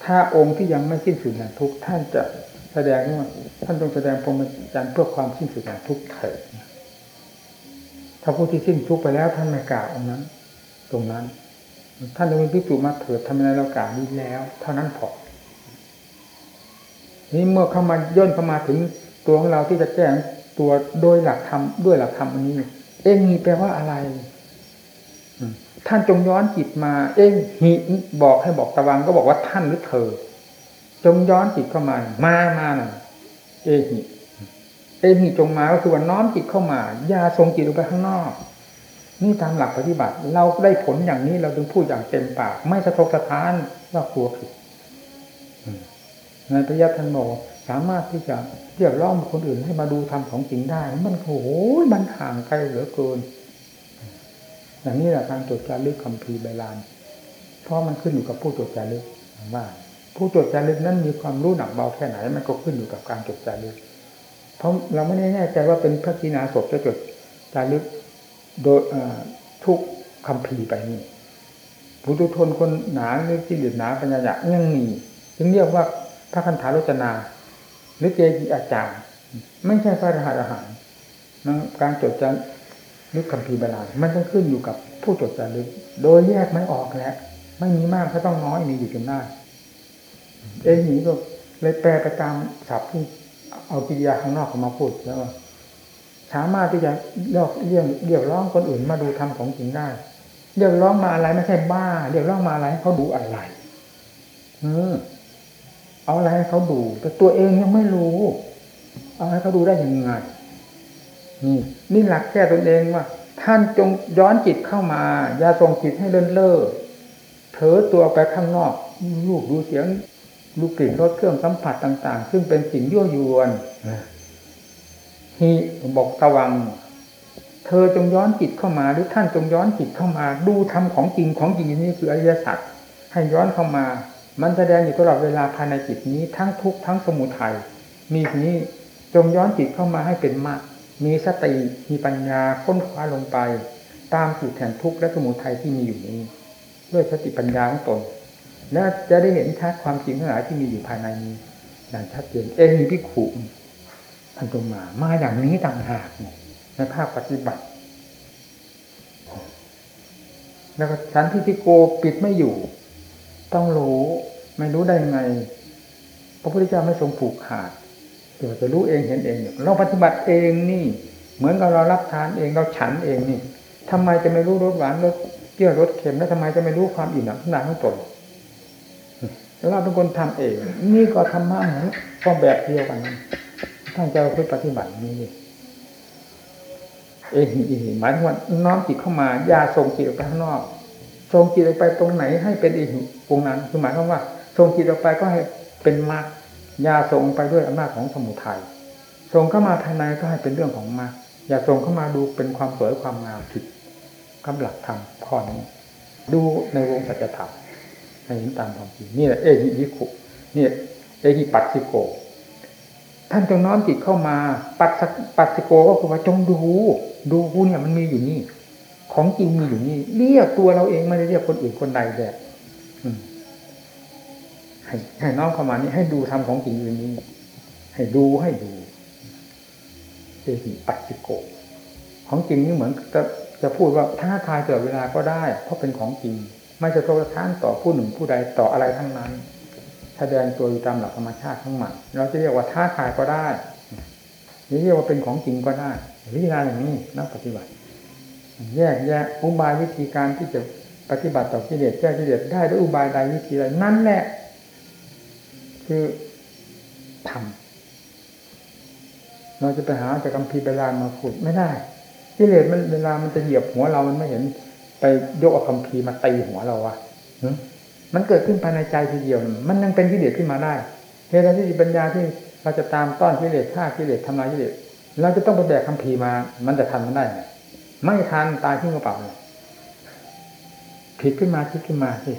ถ้าองค์ที่ยังไม่สิ้นสุดแห่งทุกข์ท่านจะ แสดงว่าท่านต้องแสดงพรหมจรรย์เพื่อความสิ้นสุดแห่งทุกข์เถิดถ้าผู้ที่สิ้นทุกข์ไปแล้วท่านไม่กล่าวองนั้น ตรงนั้น ท่านจะเป็นพิจูมาเถิดทำอะไรเรากล่าวนี้แล้ว เท่านั้นพอนี่เมื่อเข้ามาย่นเข้ามาถึงตัวของเราที่จะแจ้งตัวโดยหลักธรรมด้วยหลักธรรมอันนี้ เองมีแปลว่าอะไรท่านจงย้อนจิตมา เองหิบอกให้บอกตะวังก็บอกว่าท่านหรือเธอ จงย้อนจิตเข้ามา มามาน่ะ เอหิเอหิจงมาก็คือว่าน้อมจิตเข้ามาอย่าส่งจิตออกไปข้างนอก นี่ตามหลักปฏิบัติ เราได้ผลอย่างนี้เราจึงพูดอย่างเต็มปาก ไม่สะทกสะท้านว่ากลัวผิดในพระยาทันโมสามารถที่จะเรียกร้องคนอื่นให้มาดูธรรมของจริงได้ มันโอ้โหมันห่างไกลเหลือเกินอย่างนี้แหละการจดจารึกคำพีใบลาน เพราะมันขึ้นอยู่กับผู้จดจารึกว่า ผู้จดจารึกนั้นมีความรู้หนักเบาแค่ไหน มันก็ขึ้นอยู่กับการจดจารึก เพราะเราไม่ได้แน่ใจว่าเป็นพระกีนาศพจะจดจารึกโดยทุกคำพีไปนี่ผู้ทุทนคนหนาหรือที่เหลือหนาปัญญายังมีจึงเรียกว่าพระคันธารจนา หรือเจดีอาจารย์ ไม่ใช่พระรหันต์อาหารการจดจารึกคำพีโบราณมันต้องขึ้นอยู่กับผู้จดจารึก โดยแยกไม่ออกแล้วไม่มีมากก็ต้องน้อยมีอยู่จนได้ เอ็นี้ก็เลยแปลไปตามศัพท์ที่เอากิริยาข้างนอกมาพูดแล้วสามารถที่จะเรียกเรียกเรียกร้องคนอื่นมาดูธรรมของจริงได้ เรียกร้องมาอะไรไม่ใช่บ้า เรียกร้องมาอะไรเขาดูอะไรเออเอาอะไรให้เขาดู แต่ตัวเองยังไม่รู้ เอาให้เขาดูได้ยังไงนี่นี่หลักแก้ตนเองว่า ท่านจงย้อนจิตเข้ามา อย่าส่งจิตให้เลินเล่อเถอตัวไปข้างนอก ลูกดูเสียง ลูกกลิ่นรสเครื่องสัมผัสต่าง ๆ ซึ่งเป็นสิ่งยั่วยวนฮีบอกตะวัง เธอจงย้อนจิตเข้ามาหรือท่านจงย้อนจิตเข้ามา ดูธรรมของจริงของจริงนี่คืออริยสัจให้ย้อนเข้ามา มันแสดงอยู่ตลอดเวลาภายในจิตนี้ทั้งทุกข์ทั้งสมุทัยมีทีนี้จงย้อนจิตเข้ามาให้เป็นมากมีสติมีปัญญาค้นคว้าลงไป ตามจุดแห่งทุกข์และสมุทัยที่มีอยู่นี้ ด้วยสติปัญญาของตน และจะได้เห็นชัดความจริงทั้งหลายที่มีอยู่ภายในนี้อย่างชัดเจนเองพิขุท่านตรงมามาอย่างนี้ต่างหากในภาคปฏิบัติ แล้วก็ฉันที่ที่โกปิดไม่อยู่ ต้องรู้ไม่รู้ได้ยังไงพระพุทธเจ้าไม่ทรงผูกขาดเดี๋ยวจะรู้เองเห็นเองเราปฏิบัติเองนี่ เหมือนกับเรารับทานเองเราฉันเองนี่ทำไมจะไม่รู้รสหวานรสเปรี้ยวรสเค็มแล้วทำไมจะไม่รู้ความอิ่มหนำขนาดของตน เราเป็นคนทำเอง นี่ก็ธรรมะเหมือนก็แบบเดียวกันท่านจะไปปฏิบัตินี้เองหมายถึงว่าน้อมจิตเข้ามาอย่าส่งจิตออกไปข้างนอกส่งจิตออกไปตรงไหนให้เป็นเองตรงนั้นคือหมายความว่าส่งจิตออกไปก็ให้เป็นมรรคอย่าส่งไปด้วยอำนาจของสมุทัยส่งเข้ามาภายในก็ให้เป็นเรื่องของมรรคอย่าส่งเข้ามาดูเป็นความสวยความงามผิดกำหลักธรรมข้อนี้ดูในวงสัจธรรม ให้เห็นตามความจริงนี่แหละเอหิวิคุนี่เอหิปัสสิโก ท่านจงน้อมจิตเข้ามา ปัสปัสสิโกก็คือว่าจงดู ดูผู้เนี่ยมันมีอยู่นี่ ของจริงมีอยู่นี่ เรียกตัวเราเองไม่ได้เรียกคนอื่นคนใดแบบให้ให้น้องเข้ามานี่ให้ดูทำของจริงอยู่นี้ ให้ดูให้ดู เอหิปัสสิโก ของจริงนี่เหมือนจะจะพูดว่าท้าทายตลอดเวลาก็ได้ เพราะเป็นของจริง ไม่จะโทษท้านต่อผู้หนึ่งผู้ใดต่ออะไรทั้งนั้น แสดงตัวอยู่ตามหลักธรรมชาติทั้งหมดเราจะเรียกว่าท้าทายก็ได้หรือเรียกว่าเป็นของจริงก็ได้วิธีการอย่างนี้นักปฏิบัติ แยกแยะอุบายวิธีการที่จะปฏิบัติต่อกิเลสแก้กิเลสได้ด้วยอุบายใดวิธีใดนั่นแหละ คือทำเราจะไปหาจากคัมภีร์โบรามาพูดไม่ได้กิเลสมันเวลามันจะเหยียบหัวเรามันไม่เห็น ไปยกเอาคัมภีร์มาตีหัวเราอะมันเกิดขึ้นภายในใจทีเดียว มันยังเป็นกิเลสขึ้นมาได้เหตุที่ปัญญาที่เราจะตามต้อนกิเลสฆ่ากิเลสทำลายกิเลสเราจะต้องไปแบกคัมภีร์มา มันจะทันมันได้ไหมไม่ทันตายที่กระเป๋าผิดขึ้นมาคิดขึ้นมาสิ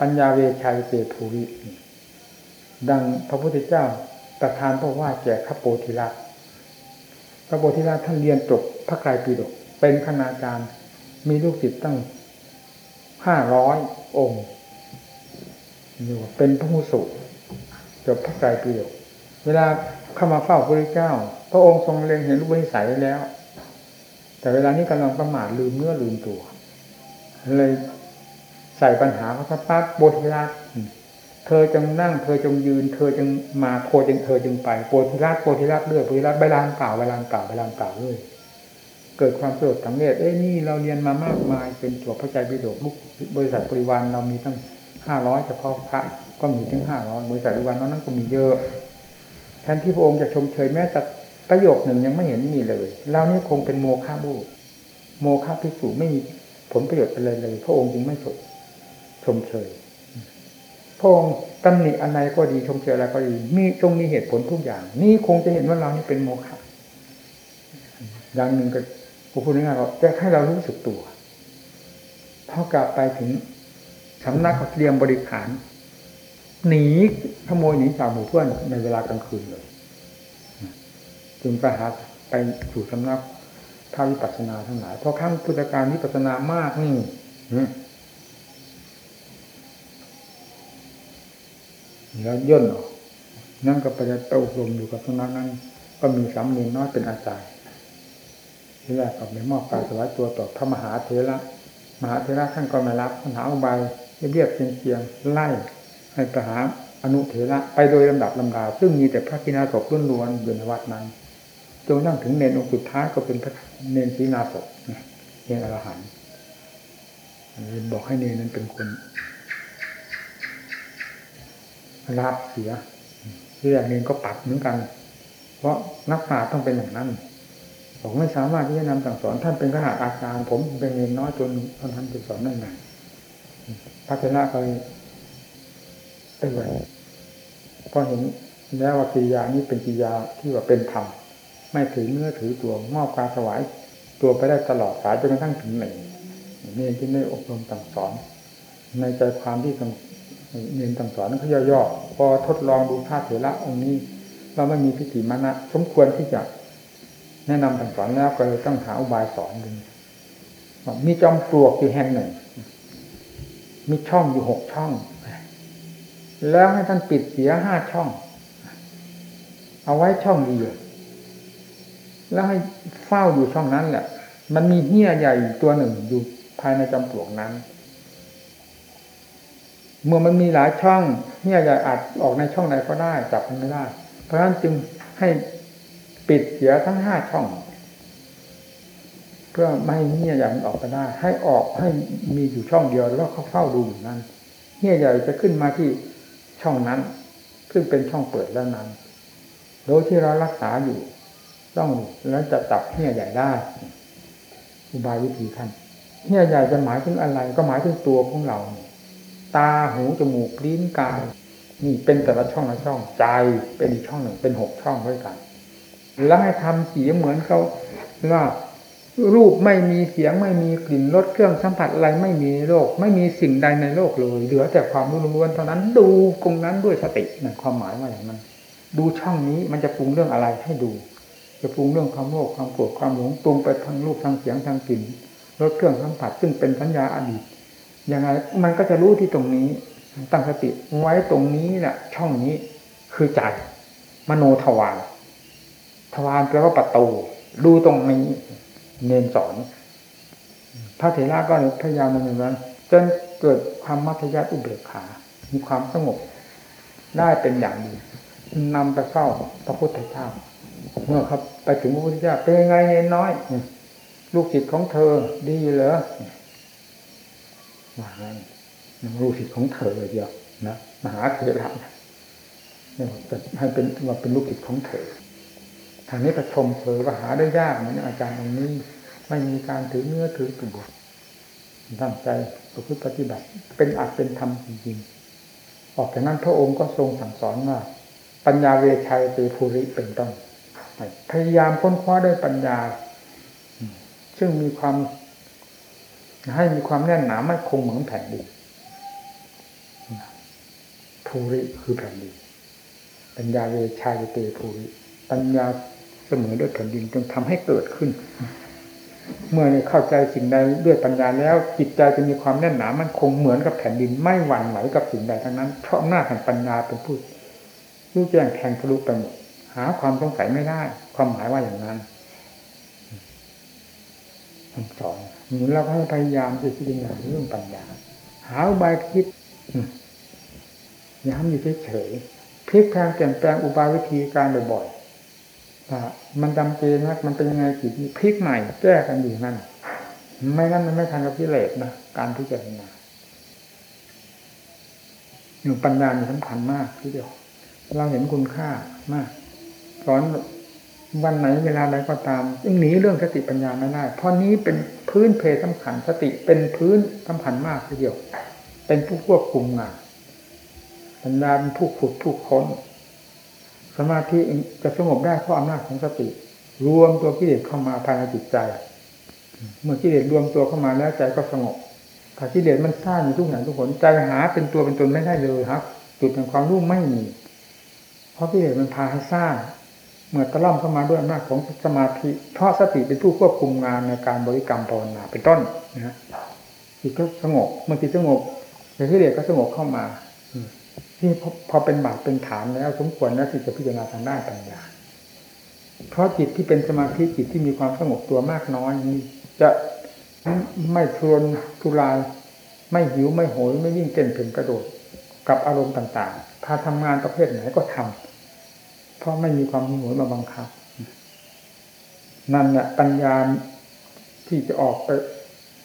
ปัญญาเวชัยเตภูริดังพระพุทธเจ้าประทานพระว่าแก่ข้าโปธิละพระโพธิละท่านเรียนจบพระไตรปิฎกเป็นคณาจารย์ มีลูกศิษย์ตั้งห้าร้อยองค์อยู่เป็นพระมุสุจบพระไตรปิฎกเวลาเข้ามาเฝ้าพระเจ้า พระองค์ทรงเล็งเห็นรูปนิสัยแล้ว แต่เวลานี้กำลังประมาทลืมเนื้อลืมตัว เลยใส่ปัญหาเขาสัปั๊บโบธิราชเธอจงนั่ง เธอจงยืน เธอจงมาโพจึงเธอจึงไปโบธิราชโบธิราชเรื่อยโบธิราชใบลานเปล่าใบลานเปล่าใบลานเปล่าเรื่อย เกิดความสลดสังเวชเอ้ยนี่เราเรียนมามากมายเป็นตัวพระใจบิดกลูกบริษัทบริวารเรามีตั้งห้าร้อยเฉพาะพระก็มีถึงห้าร้อยบริษัทบริวารนั้นก็มีเยอะ แทนที่พระองค์จะชมเชยแม้แต่ประโยคหนึ่งยังไม่เห็นมีเลยเรานี่คงเป็นโมฆะบูโมฆะพิสูจไม่มีผลประโยชน์อะไรเลย พระองค์จึงไม่ชมชมเชยพระองค์ตำหนิอะไรก็ดีชมเชยอะไรก็ดี มีตรงมีเหตุผลทุกอย่าง นี่คงจะเห็นว่าเรานี่เป็นโมฆะอย่างหนึ่งก็ พูดง่ายๆว่าจะให้เรารู้สึกตัวพอกลับไปถึงสำนักเตรียมบริขาร หนีขโมยหนีจากหมู่เพื่อนในเวลากลางคืนเลยจึงไปหาไปสู่สำนักท่าวิปัสสนาทั้งหลายเพราะขั้งพุทธการวิปัสสนามากนี่แล้วย่นออกนั่งกับประโตลมอยู่กับสำนักนั้น ก็มีสามเณรน้อยเป็นอาจารย์ ที่แรกก็ไม่มอบการสวายตัวต่อพระมหาเถระมหาเถระท่านก็ไม่รับปัญหาอุบายเรียบเชียงเชียงไล่ให้ไปหาอนุเถระไปโดยลำดับลำดา ซึ่งมีแต่พระกินาศพล้วนๆอยู่ในวัดนั้นจนนั่งถึงเนรองค์สุดท้ายก็เป็นพระเนรสีนาศพเนรอรหันต์บอกให้เนรนั้นเป็นคนรับเสียที่แรกเนรก็ปัดเหมือนกัน เพราะนักปราชญ์ต้องเป็นอย่างนั้น ผมไม่สามารถที่จะนำสั่งสอนท่านเป็นขนาดอาจารย์ ผมเป็นเนรน้อยจนท่านท่านจะสอนได้ไงพระเทระก็เลยเตือนพอเห็นแล้วว่ากิริยานี้เป็นกิริยาที่ว่าเป็นธรรมไม่ถือเนื้อถือตัวมอบการถวายตัวไปได้ตลอดสายจนกระทั่งถึงไหนเนี่ที่ได้อบรมสั่งสอน ในใจความที่เรียนสั่งสอนเขาย่อๆพอทดลองดูธาตุเถระองค์นี้ เราไม่มีพิธีมานะสมควรที่จะ แนะนำสั่งสอนแล้วก็เลยต้องหาอุบายสอนดูมีจอมปลวกอยู่แห่งหนึ่ง มีช่องอยู่หกช่อง แล้วให้ท่านปิดเสียห้าช่อง เอาไว้ช่องเดียวแล้วให้เฝ้าอยู่ช่องนั้นแหละ มันมีเหี้ยใหญ่ตัวหนึ่งอยู่ภายในจอมปลวกนั้น เมื่อมันมีหลายช่องเหี้ยใหญ่อาจออกในช่องใดก็ได้จับมันไม่ได้ เพราะฉะนั้นจึงให้ ปิดเสียทั้งห้าช่อง เพื่อไม่ให้เหี้ยใหญ่มันออกไปได้ ให้ออกให้มีอยู่ช่องเดียวแล้วเขาเฝ้าดูอยู่นั้นเหี้ยใหญ่จะขึ้นมาที่ช่องนั้น ซึ่งเป็นช่องเปิดแล้วนั้น โดยที่เรารักษาอยู่ ต้องแล้วจะจับเหี้ยใหญ่ได้อุบายวิธีท่านเหี้ยใหญ่จะหมายถึงอะไร ก็หมายถึงตัวของเรา ตาหูจมูกลิ้นกายนี่เป็นแต่ละช่องละช่องใจเป็นอีกช่องหนึ่งเป็นหกช่องด้วยกัน แล้วให้ทำเสียเหมือนเขาว่ารูปไม่มีเสียงไม่มีกลิ่นรสเครื่องสัมผัสอะไรไม่มีโลก ไม่มีสิ่งใดในโลกเลย เหลือแต่ความรู้ล้วนเท่านั้น ดูตรงนั้นด้วยสตินั่นความหมายว่าอย่างนั้นดูช่องนี้มันจะปรุงเรื่องอะไรให้ดู จะปรุงเรื่องความโลภความโกรธความหลงปรุงไปทางรูปทางเสียงทางกลิ่นรสเครื่องสัมผัสซึ่งเป็นสัญญาอดีตยังไงมันก็จะรู้ที่ตรงนี้ตั้งสติไว้ตรงนี้แหละช่องนี้คือใจมโนทวาร ทวารแปลว่าประตู ดูตรงนี้ เนนสอน พระเถระก็พยายามมันอย่างนั้นจนเกิดความมัธยัติอุเบกขา มีความสงบ ได้เป็นอย่างดีนำไปเข้าพระพุทธเจ้าเมื่อครับ ไปถึงพระพุทธเจ้าเป็นยังไงเนนน้อย ลูกศิษย์ของเธอดีเหรอว่างั้นลูกศิษย์ของเธอเลยเดียวนะมหาเถระเนี่ยให้เป็นว่าเป็นลูกศิษย์ของเธอ ทางนี้ประชมเธอว่าหาได้ยากเหมือนอาจารย์ตรงนี้ ไม่มีการถือเนื้อถือตัวตั้งใจประพฤติปฏิบัติ เป็นอัตเป็นธรรมจริงๆออกจากนั้นพระองค์ก็ทรงสั่งสอนว่าปัญญาเวชัยเตภูริเป็นต้นพยายามค้นคว้าด้วยปัญญา ซึ่งมีความให้มีความแน่นหนามั่นคงเหมือนแผ่นดินภูริคือแผ่นดินปัญญาเวชัยเตภูริ ปัญญา เสมอด้วยแผ่นดินจนทำให้เกิดขึ้น เมื่อเข้าใจสิ่งใดด้วยปัญญาแล้ว จิตใจจะมีความแน่นหนามันคงเหมือนกับแผ่นดินไม่หวั่นไหวกับสิ่งใดทั้งนั้น เพราะหน้าแห่งปัญญาเป็นผู้รู้แจ้งแทงทะลุไปหมดหาความสงสัยไม่ได้ ความหมายว่าอย่างนั้นคำสอนเราก็พยายามจะพิจารณาเรื่องปัญญา หาอุบายคิดย้ำอยู่เฉยๆพลิกแปลงเปลี่ยนแปลงอุบายวิธีการบ่อย มันจำเป็นนะมันเป็นยังไงจิตพลิกใหม่ แก้กันอยู่นั่น ไม่งั้นมันไม่ทันกับพิเรกนะการพิจารณาหนึ่งปัญญามีสำคัญมากทีเดียว เราเห็นคุณค่ามากสอนวันไหนเวลาใดก็ตามยังหนีเรื่องสติปัญญาไม่ได้เพราะนี้เป็นพื้นเพสำคัญสติเป็นพื้นสำคัญมากทีเดียว เป็นผู้ควบคุมงานปัญญาเป็นผู้ขุดผู้ค้น สมาธิจะสงบได้เพราะอำนาจของสติ รวมตัวกิเลสเข้ามาภายในจิตใจ เมื่อกิเลสรวมตัวเข้ามาแล้วใจก็สงบถ้ากิเลสมันสร้างอยู่ทุกอย่างทุกคนใจหาเป็นตัวเป็นตนไม่ได้เลยครับจุดแห่งความรู้ไม่มี เพราะกิเลสมันพาให้สร้าง เมื่อตะล่อมเข้ามาด้วยอำนาจของสมาธิ เพราะสติเป็นผู้ควบคุมงานในการบริกรรมภาวนาเป็นต้นนะจิตก็สงบเมื่อจิตสงบกิเลสก็สงบเข้ามา ที่พอเป็นบาทเป็นฐานแล้วสมควรแล้วที่จะพิจารณาทางด้านปัญญา เพราะจิตที่เป็นสมาธิจิตที่มีความสงบตัวมากน้อยนี้จะไม่ทวนทุรายไม่หิวไม่โหยไม่ยิ่งเต้นเพ่นกระโดดกับอารมณ์ต่างๆถ้าทำงานประเภทไหนก็ทำเพราะไม่มีความหิวโหยมาบังคับนั่นแหละปัญญาที่จะออกไป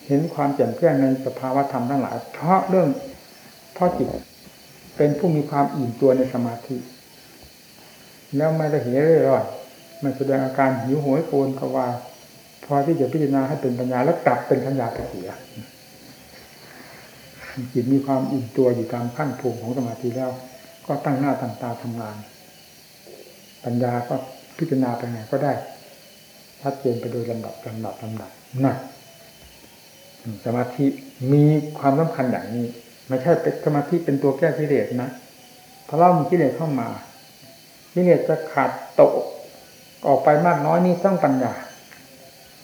เห็นความแจ่มแจ้งในสภาวะธรรมทั้งหลาย เพราะเรื่องเพราะจิต เป็นผู้มีความอิ่มตัวในสมาธิ แล้วไม่ได้เหเร่ร่อนมันแสดงอาการหิวโหยโกนกวาพอที่จะพิจารณาให้เป็นปัญญาแล้วกลับเป็นปัญญาไปเสียจิตมีความอิ่มตัวอยู่ตามขั้นภูมิของสมาธิแล้ว ก็ตั้งหน้าตั้งตาทำงาน ปัญญาก็พิจารณาไปไหนก็ได้ชัดเจนไปโดยลำดับลำดับลำดับนั่นสมาธิมีความสำคัญอย่างนี้ ไม่ใช่เป็นสมาธิเป็นตัวแก้กิเลสนะพราะเรามีกิเลสเข้ามากิเลสจะขาดตกออกไปมากน้อยนี่ต้องปัญญา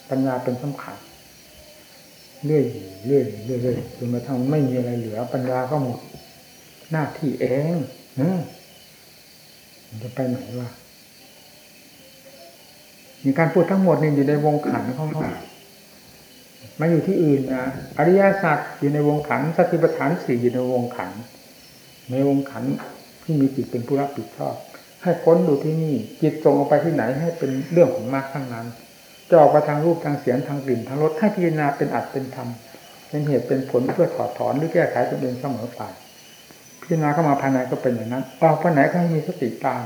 ปัญญาเป็นสำคัญเรื่อยเรื่อยเรื่อยเรื่อยจนกระทั่งไม่มีอะไรเหลือ ปัญญาก็หมด หน้าที่เองนอะจะไปไหนวะมีการพูดทั้งหมดนี่อยู่ในวงขันของเขา มาอยู่ที่อื่นนะอริยสัจอยู่ในวงขันสติปัฏฐานสี่อยู่ในวงขันในวงขันที่มีจิตเป็นผู้รับผิดชอบ ให้ค้นดูที่นี่ จิตส่งออกไปที่ไหนให้เป็นเรื่องของมรรคทั้งนั้นจะออกไปทางรูปทางเสียงทางกลิ่นทางรสให้พิจารณาเป็นอัดเป็นธรรมเป็นเหตุเป็นผลเพื่อถอดถอนหรือแก้ไขตนเองเสมอไปพิจารณาเข้ามาภายในก็เป็นอย่างนั้นออกไปไหนก็ให้มีสติตาม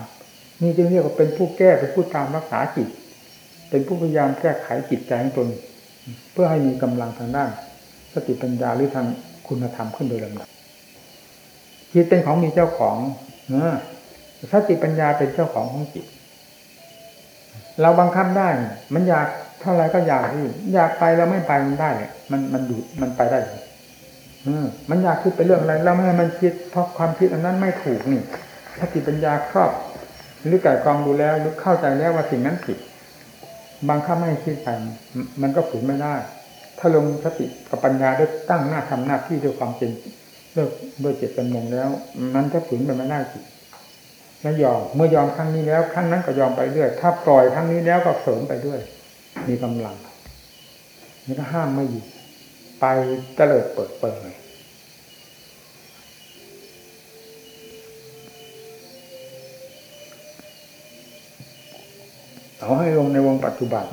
นี่จึงเรียกว่าเป็นผู้แก้เป็นผู้ตามรักษาจิต เป็นผู้พยายามแก้ไขจิตใจของตน เพื่อให้มีกำลังทางด้านสติปัญญาหรือทางคุณธรรมขึ้นโดยลำดับจิตเป็นของมีเจ้าของนะสติปัญญาเป็นเจ้าของของจิต เราบังคับได้ มันอยากเท่าไรก็อยากที่อยากไปเราไม่ไปมันได้มันมันดูมันไปได้อืมมันอยากคิดไปเรื่องอะไรเราไม่ให้มันคิดเพราะความคิดอันนั้นไม่ถูกนี่สติปัญญาครอบหรือไก่กองดูแล้วหรือเข้าใจแล้วว่าสิ่งนั้นผิด บางข้าไม่คิดไปมันก็ฝืนไม่ได้ ถ้าลงสติกับปัญญาได้ตั้งหน้าทำหน้าที่ด้วยความจริงด้วยด้วยเจตจำนงแล้วมันจะฝืนไปไม่ได้จิแล้วยอมเมื่อยอมครั้งนี้แล้วครั้งนั้นก็ยอมไปเรื่อยถ้าปล่อยครั้งนี้แล้วก็เสริมไปด้วย มีกำลังนี่ก็ห้ามไม่อยู่ไปเตลิดเปิดเปิด เอาให้ลงในวงปัจจุบัน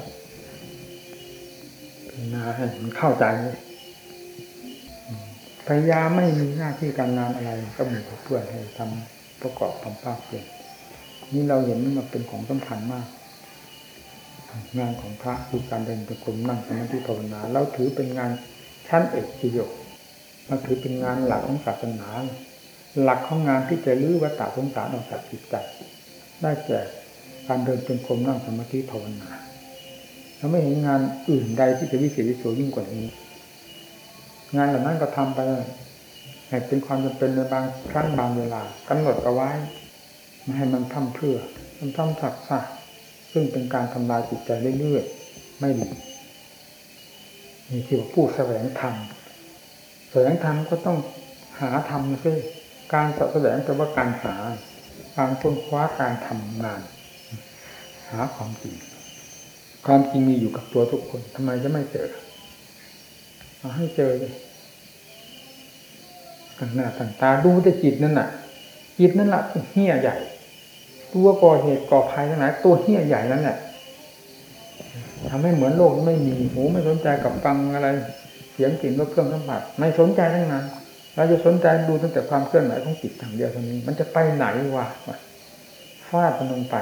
พิจารณาให้มันเข้าใจพยายามไม่มีหน้าที่การงานอะไรก็มีเพื่อให้ทำประกอบความภาคเพียรนี่เราเห็นมันเป็นของสำคัญมาก งานของพระคือการเดินเป็นกลมนั่งสมาธิภาวนาเราถือเป็นงานชั้นเอกทีเดียวมันถือเป็นงานหลักของศาสนา หลักของงานที่จะลื้อวัฏฏสงสารออกจากจิตใจได้แก่ การเดินเป็นกลมนั่งสมาธิภาวนาเราไม่เห็นงานอื่นใดที่จะวิเศษวิโสยิ่งกว่านี้ งานเหล่านั้นก็ทำไปให้เป็นความจำเป็นในบางครั้งบางเวลากำหนดเอาไว้ไม่ให้มันทำเพื่อมันทำสักสักซึ่งเป็นการทำลายจิตใจเรื่อยๆไม่ดีนี่ที่ว่าผู้แสวงธรรมแสวงธรรมก็ต้องหาธรรมนะซิการแสวงแปลว่าการหาการค้นคว้าการทำงาน หาความจริง ความจริงมีอยู่กับตัวทุกคนทำไมจะไม่เจอเอาให้เจอเลยกันหน้าต่างตาดูแต่จิตนั่นน่ะ จิตนั่นแหละเหี้ยใหญ่ ตัวก่อเหตุก่อภัยทั้งหลายตัวเหี้ยใหญ่นั่นแหละทำให้เหมือนโลกไม่มีหูไม่สนใจกับฟังอะไร เสียงกลิ่นรสเครื่องสัมผัสไม่สนใจทั้งนั้นเราจะสนใจดูตั้งแต่ความเคลื่อนไหวของจิตอย่างเดียวเท่านี้ มันจะไปไหนวะฟาดมันลงไป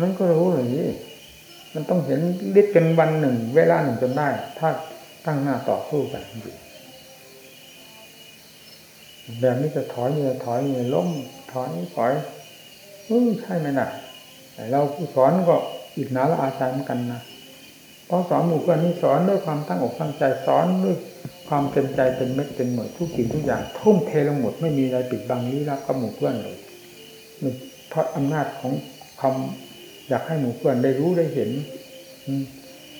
มันก็รู้เลยนี่มันต้องเห็นฤทธิ์เป็นวันหนึ่ง เวลาหนึ่งจนได้ ถ้าตั้งหน้าต่อสู้กันอยู่แบบนี้จะถอยเนี่ยถอยเนี่ยล้มถอยถอยอือใช่ไหมนะแต่เราสอนก็อิจนาละอาจารย์เหมือนกันนะเพราะสอนหมู่เพื่อนนี่สอนด้วยความตั้งอกตั้งใจสอนด้วยความเต็มใจเป็นเม็ดเป็นหน่วยทุกสิ่งทุกอย่างทุ่มเทลงหมดไม่มีอะไรปิดบังลี้ลับกับหมู่เพื่อนเลยเพราะอำนาจของความ อยากให้หมู่เพื่อนได้รู้ได้เห็น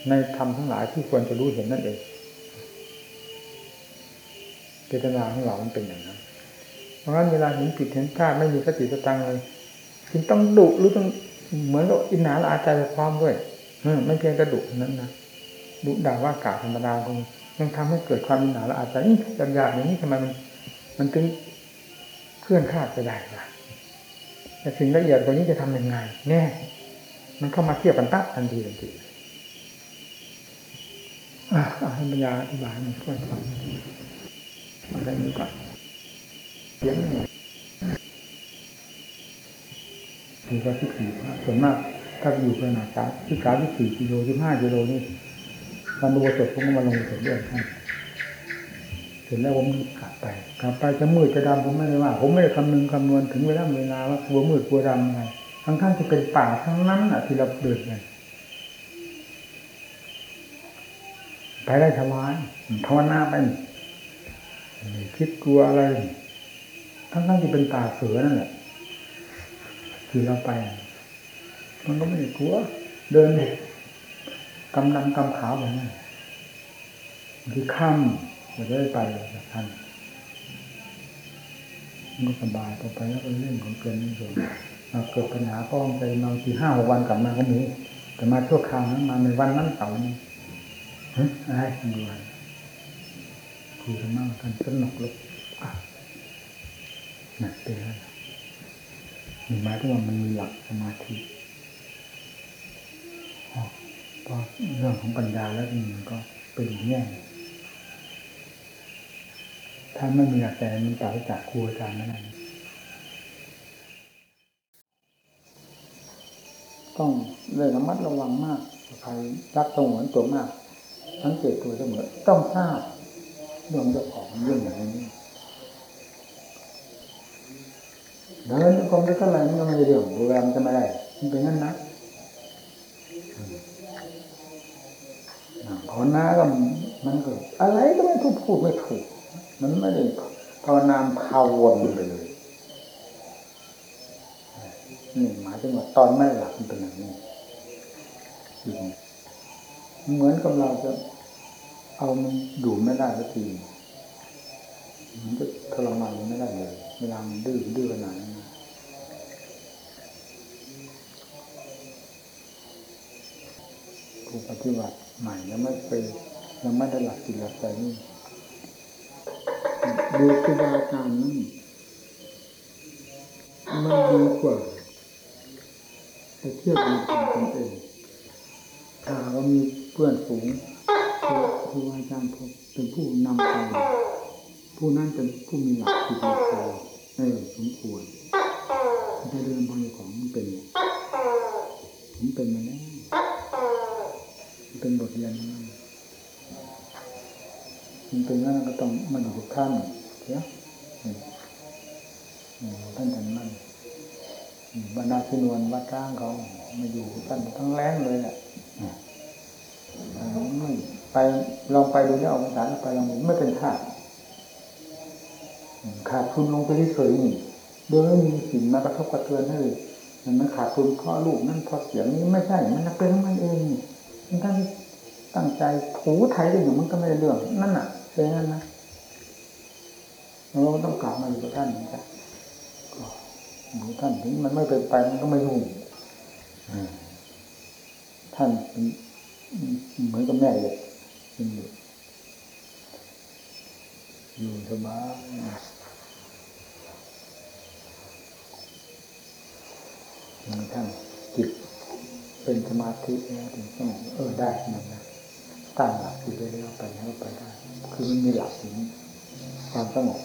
ในธรรมทั้งหลายที่ควรจะรู้เห็นนั่นเองเจตนาของเรามันเป็นอย่างนั้น เพราะฉะนั้นเวลาเห็นผิดเห็นพลาดไม่มีสติสตังเลยจึงต้องดุหรือต้องเหมือนกับอินหนาละอาใจไปพร้อมด้วยไม่เพียงกระดุนั้นนะดุด่าว่ากล่าวธรรมดาคงยังทำให้เกิดความอินหนาละอาใจนี่จำยาอย่างนี้ทำไมมันมันถึงเคลื่อนคลาดไปได้ล่ะแต่สิ่งละเอียดกว่านี้จะทำยังไงแน่ มันเข้ามาเทียบกันตัดทันทีทันทีอะให้ปัญญาอธิบายมันช่วยฟังอะไรนี้ก่อนเสียงคือว่าที่สี่ส่วนมากถ้าอยู่ขนาดสามที่สามที่สี่กิโลที่ห้ากิโลนี่วันดูจบผมก็มาลงจบเรื่องท่านเสร็จแล้วผมกลับไปกลับไปจะมืดจะดำผมไม่ได้ว่า ผมไม่ได้คำนึงคำนวณถึงเวลาเวลาว่ากลัวมืดกลัวดำไง ทั้งข้างจะเป็นป่าทั้งนั้นอะ ที่เราเดินไปไปได้สบายภาวนาไปคิดกลัวอะไร ทั้งๆที่เป็นตาเสือนั่นแหละที่เราไป มันก็ไม่ได้กลัว เดินกำดำกำขาวแบบนั้นคือค่ำจะได้ไปจากท่านมันก็สบายต่อไปแล้วก็เรื่องของเกินนี่ส่วน เราเกิดปัญหาก็ต้องไปนอนสี่ห้าหกวันกลับมาก็มีแต่มาชั่วคราวนั้นมาในวันนั้นเสาร์นี้เฮ้ยอะไรดูอะไรคุยกันมากกันสนุกลยอะน่ะเป็นอะไรมีหมายถึงว่ามันมีหลักสมาธิอ๋อเพราะเรื่องของปัญญาแล้วมันก็เป็นอย่างนี้ถ้าไม่มีหลักแต่มันปราศจากครูอาจารย์นั่นเอง ต้องเลยระมัดระวังมากใครรักตรงเหมือนตัวมากสังเกตตัวเสมอต้องทราบเรื่องเจ้าของเรื่องอย่างนี้เดินกรมได้เท่าไหร่มันก็ไม่ได้เรื่องดูแลมันจะไม่ได้มันเป็นงั้นนะภาวนาก็มันก็อะไรก็ไม่ถูกพูดไม่ถูก มันไม่ได้ภาวนามพาวนไปเลย นี่หมายถึงว่าตอนไม่หลับมันเป็นอย่างนี้จริงเหมือนกับเราจะเอามันอยู่ไม่ได้สักทีมันจะทรมานมันไม่ได้เลยเวลามันดื้อดื้อขนาดนั้นผู้ปฏิบัติใหม่ยังไม่เคยยังไม่ได้หลักจิตหลักใจนี่ดูครูบาอาจารย์นั่นมันดีกว่า ไปเทียบกับตนเองถ้าว่ามีเพื่อนฝูงครูอาจารย์เป็นผู้นำไปผู้นั้นเป็นผู้มีหลักจิตหลักใจเออสมควรจะเดินทางของมันเป็นผมเป็นมาแล้วมันเป็นบทเรียนมันเป็นงั้นก็ต้องมันอยู่กับท่านเดี๋ยท่านท่านมั่น บรรดาชินวนวัดร้างเขามาอยู่กับท่านทั้งแรงเลยแหละไม่ไปลองไปดูที่เอาภาษาไปลองดูไม่เป็นท่าขาดทุนลงไปที่เฉยนี่โดยไม่มีสิ่งมากระทบกระเทือนให้มันขาดทุนเพราะลูกนั่นเพราะเสียงนี้ไม่ใช่ มันเป็นของมันเองมันตั้งตั้งใจถูไทยได้อยู่มันก็ไม่ได้เรื่อง นั่นน่ะเป็นงั้นนะเราต้องกลับมาอยู่กับท่านนะก็ ดูท่านถึงมันไม่เป็นไปมันก็ไม่ยุ่งท่านเหมือนกับแม่เลยอยู่สบายมีทั้งจิตเป็นสมาธิแล้วถึงต้องเออได้มันนะตั้งหลักอยู่เรื่อยๆไปแล้วไปได้ คือมันมีหลักถึงความสงบ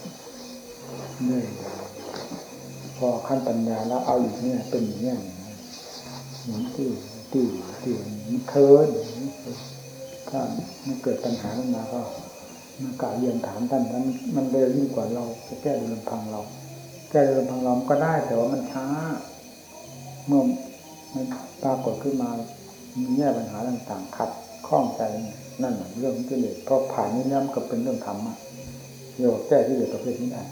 เรื่อย พอขั้นปัญญาแล้วเอาอีกเนี่ย เป็นอย่างนี้เหมือนตื้อตื้อตื้อมันเทินถ้ามันเกิดปัญหาขึ้นมาก็มันกล่าวเรียนถามท่านนั้นมันเร็วยิ่งกว่าเราจะแก้เรื่องพังเรา แก้เรื่องพังเราก็ได้ แต่ว่ามันช้า เมื่อมันปรากฏขึ้นมามีแง่ปัญหาต่างๆขัดข้องใจนั่นเรื่องที่เลสเพราะผ่านนี้แล้วมันก็เป็นเรื่องธรรมะเรียกแก้ที่เหลือประเภทนี้ได้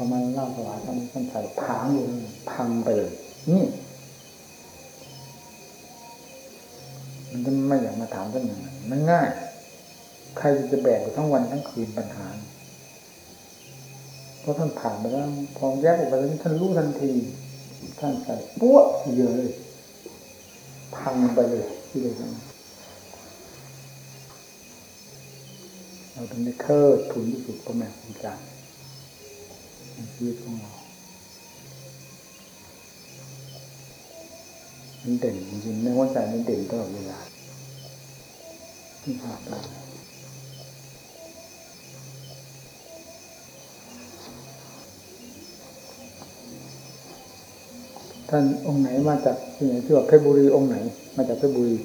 อมันเล่าสลายท่านท่านใส่พังอยู่พังไปเลยนี่ มันจะไม่อยากมาถามท่านอย่างนั้นมันง่าย ใครจะแบกทั้งวันทั้งคืนปัญหา เพราะท่านผ่านไปแล้วพอแยกออกไปแล้วท่านรู้ทันที ท่านใส่ปุ๊บเยอะเลย พังไปเลยที่เลยนะเราต้องได้เทิดทุนที่สุดพ่อแม่ครูอาจารย์ ในชีวิตของเรามันเด่นจริงๆในหัวใจมันเด่นตลอดเวลาที่ผ่านมาท่านองค์ไหนมาจากที่ไหนที่ว่าเพชรบุรีองค์ไหน มาจากเพชรบุรี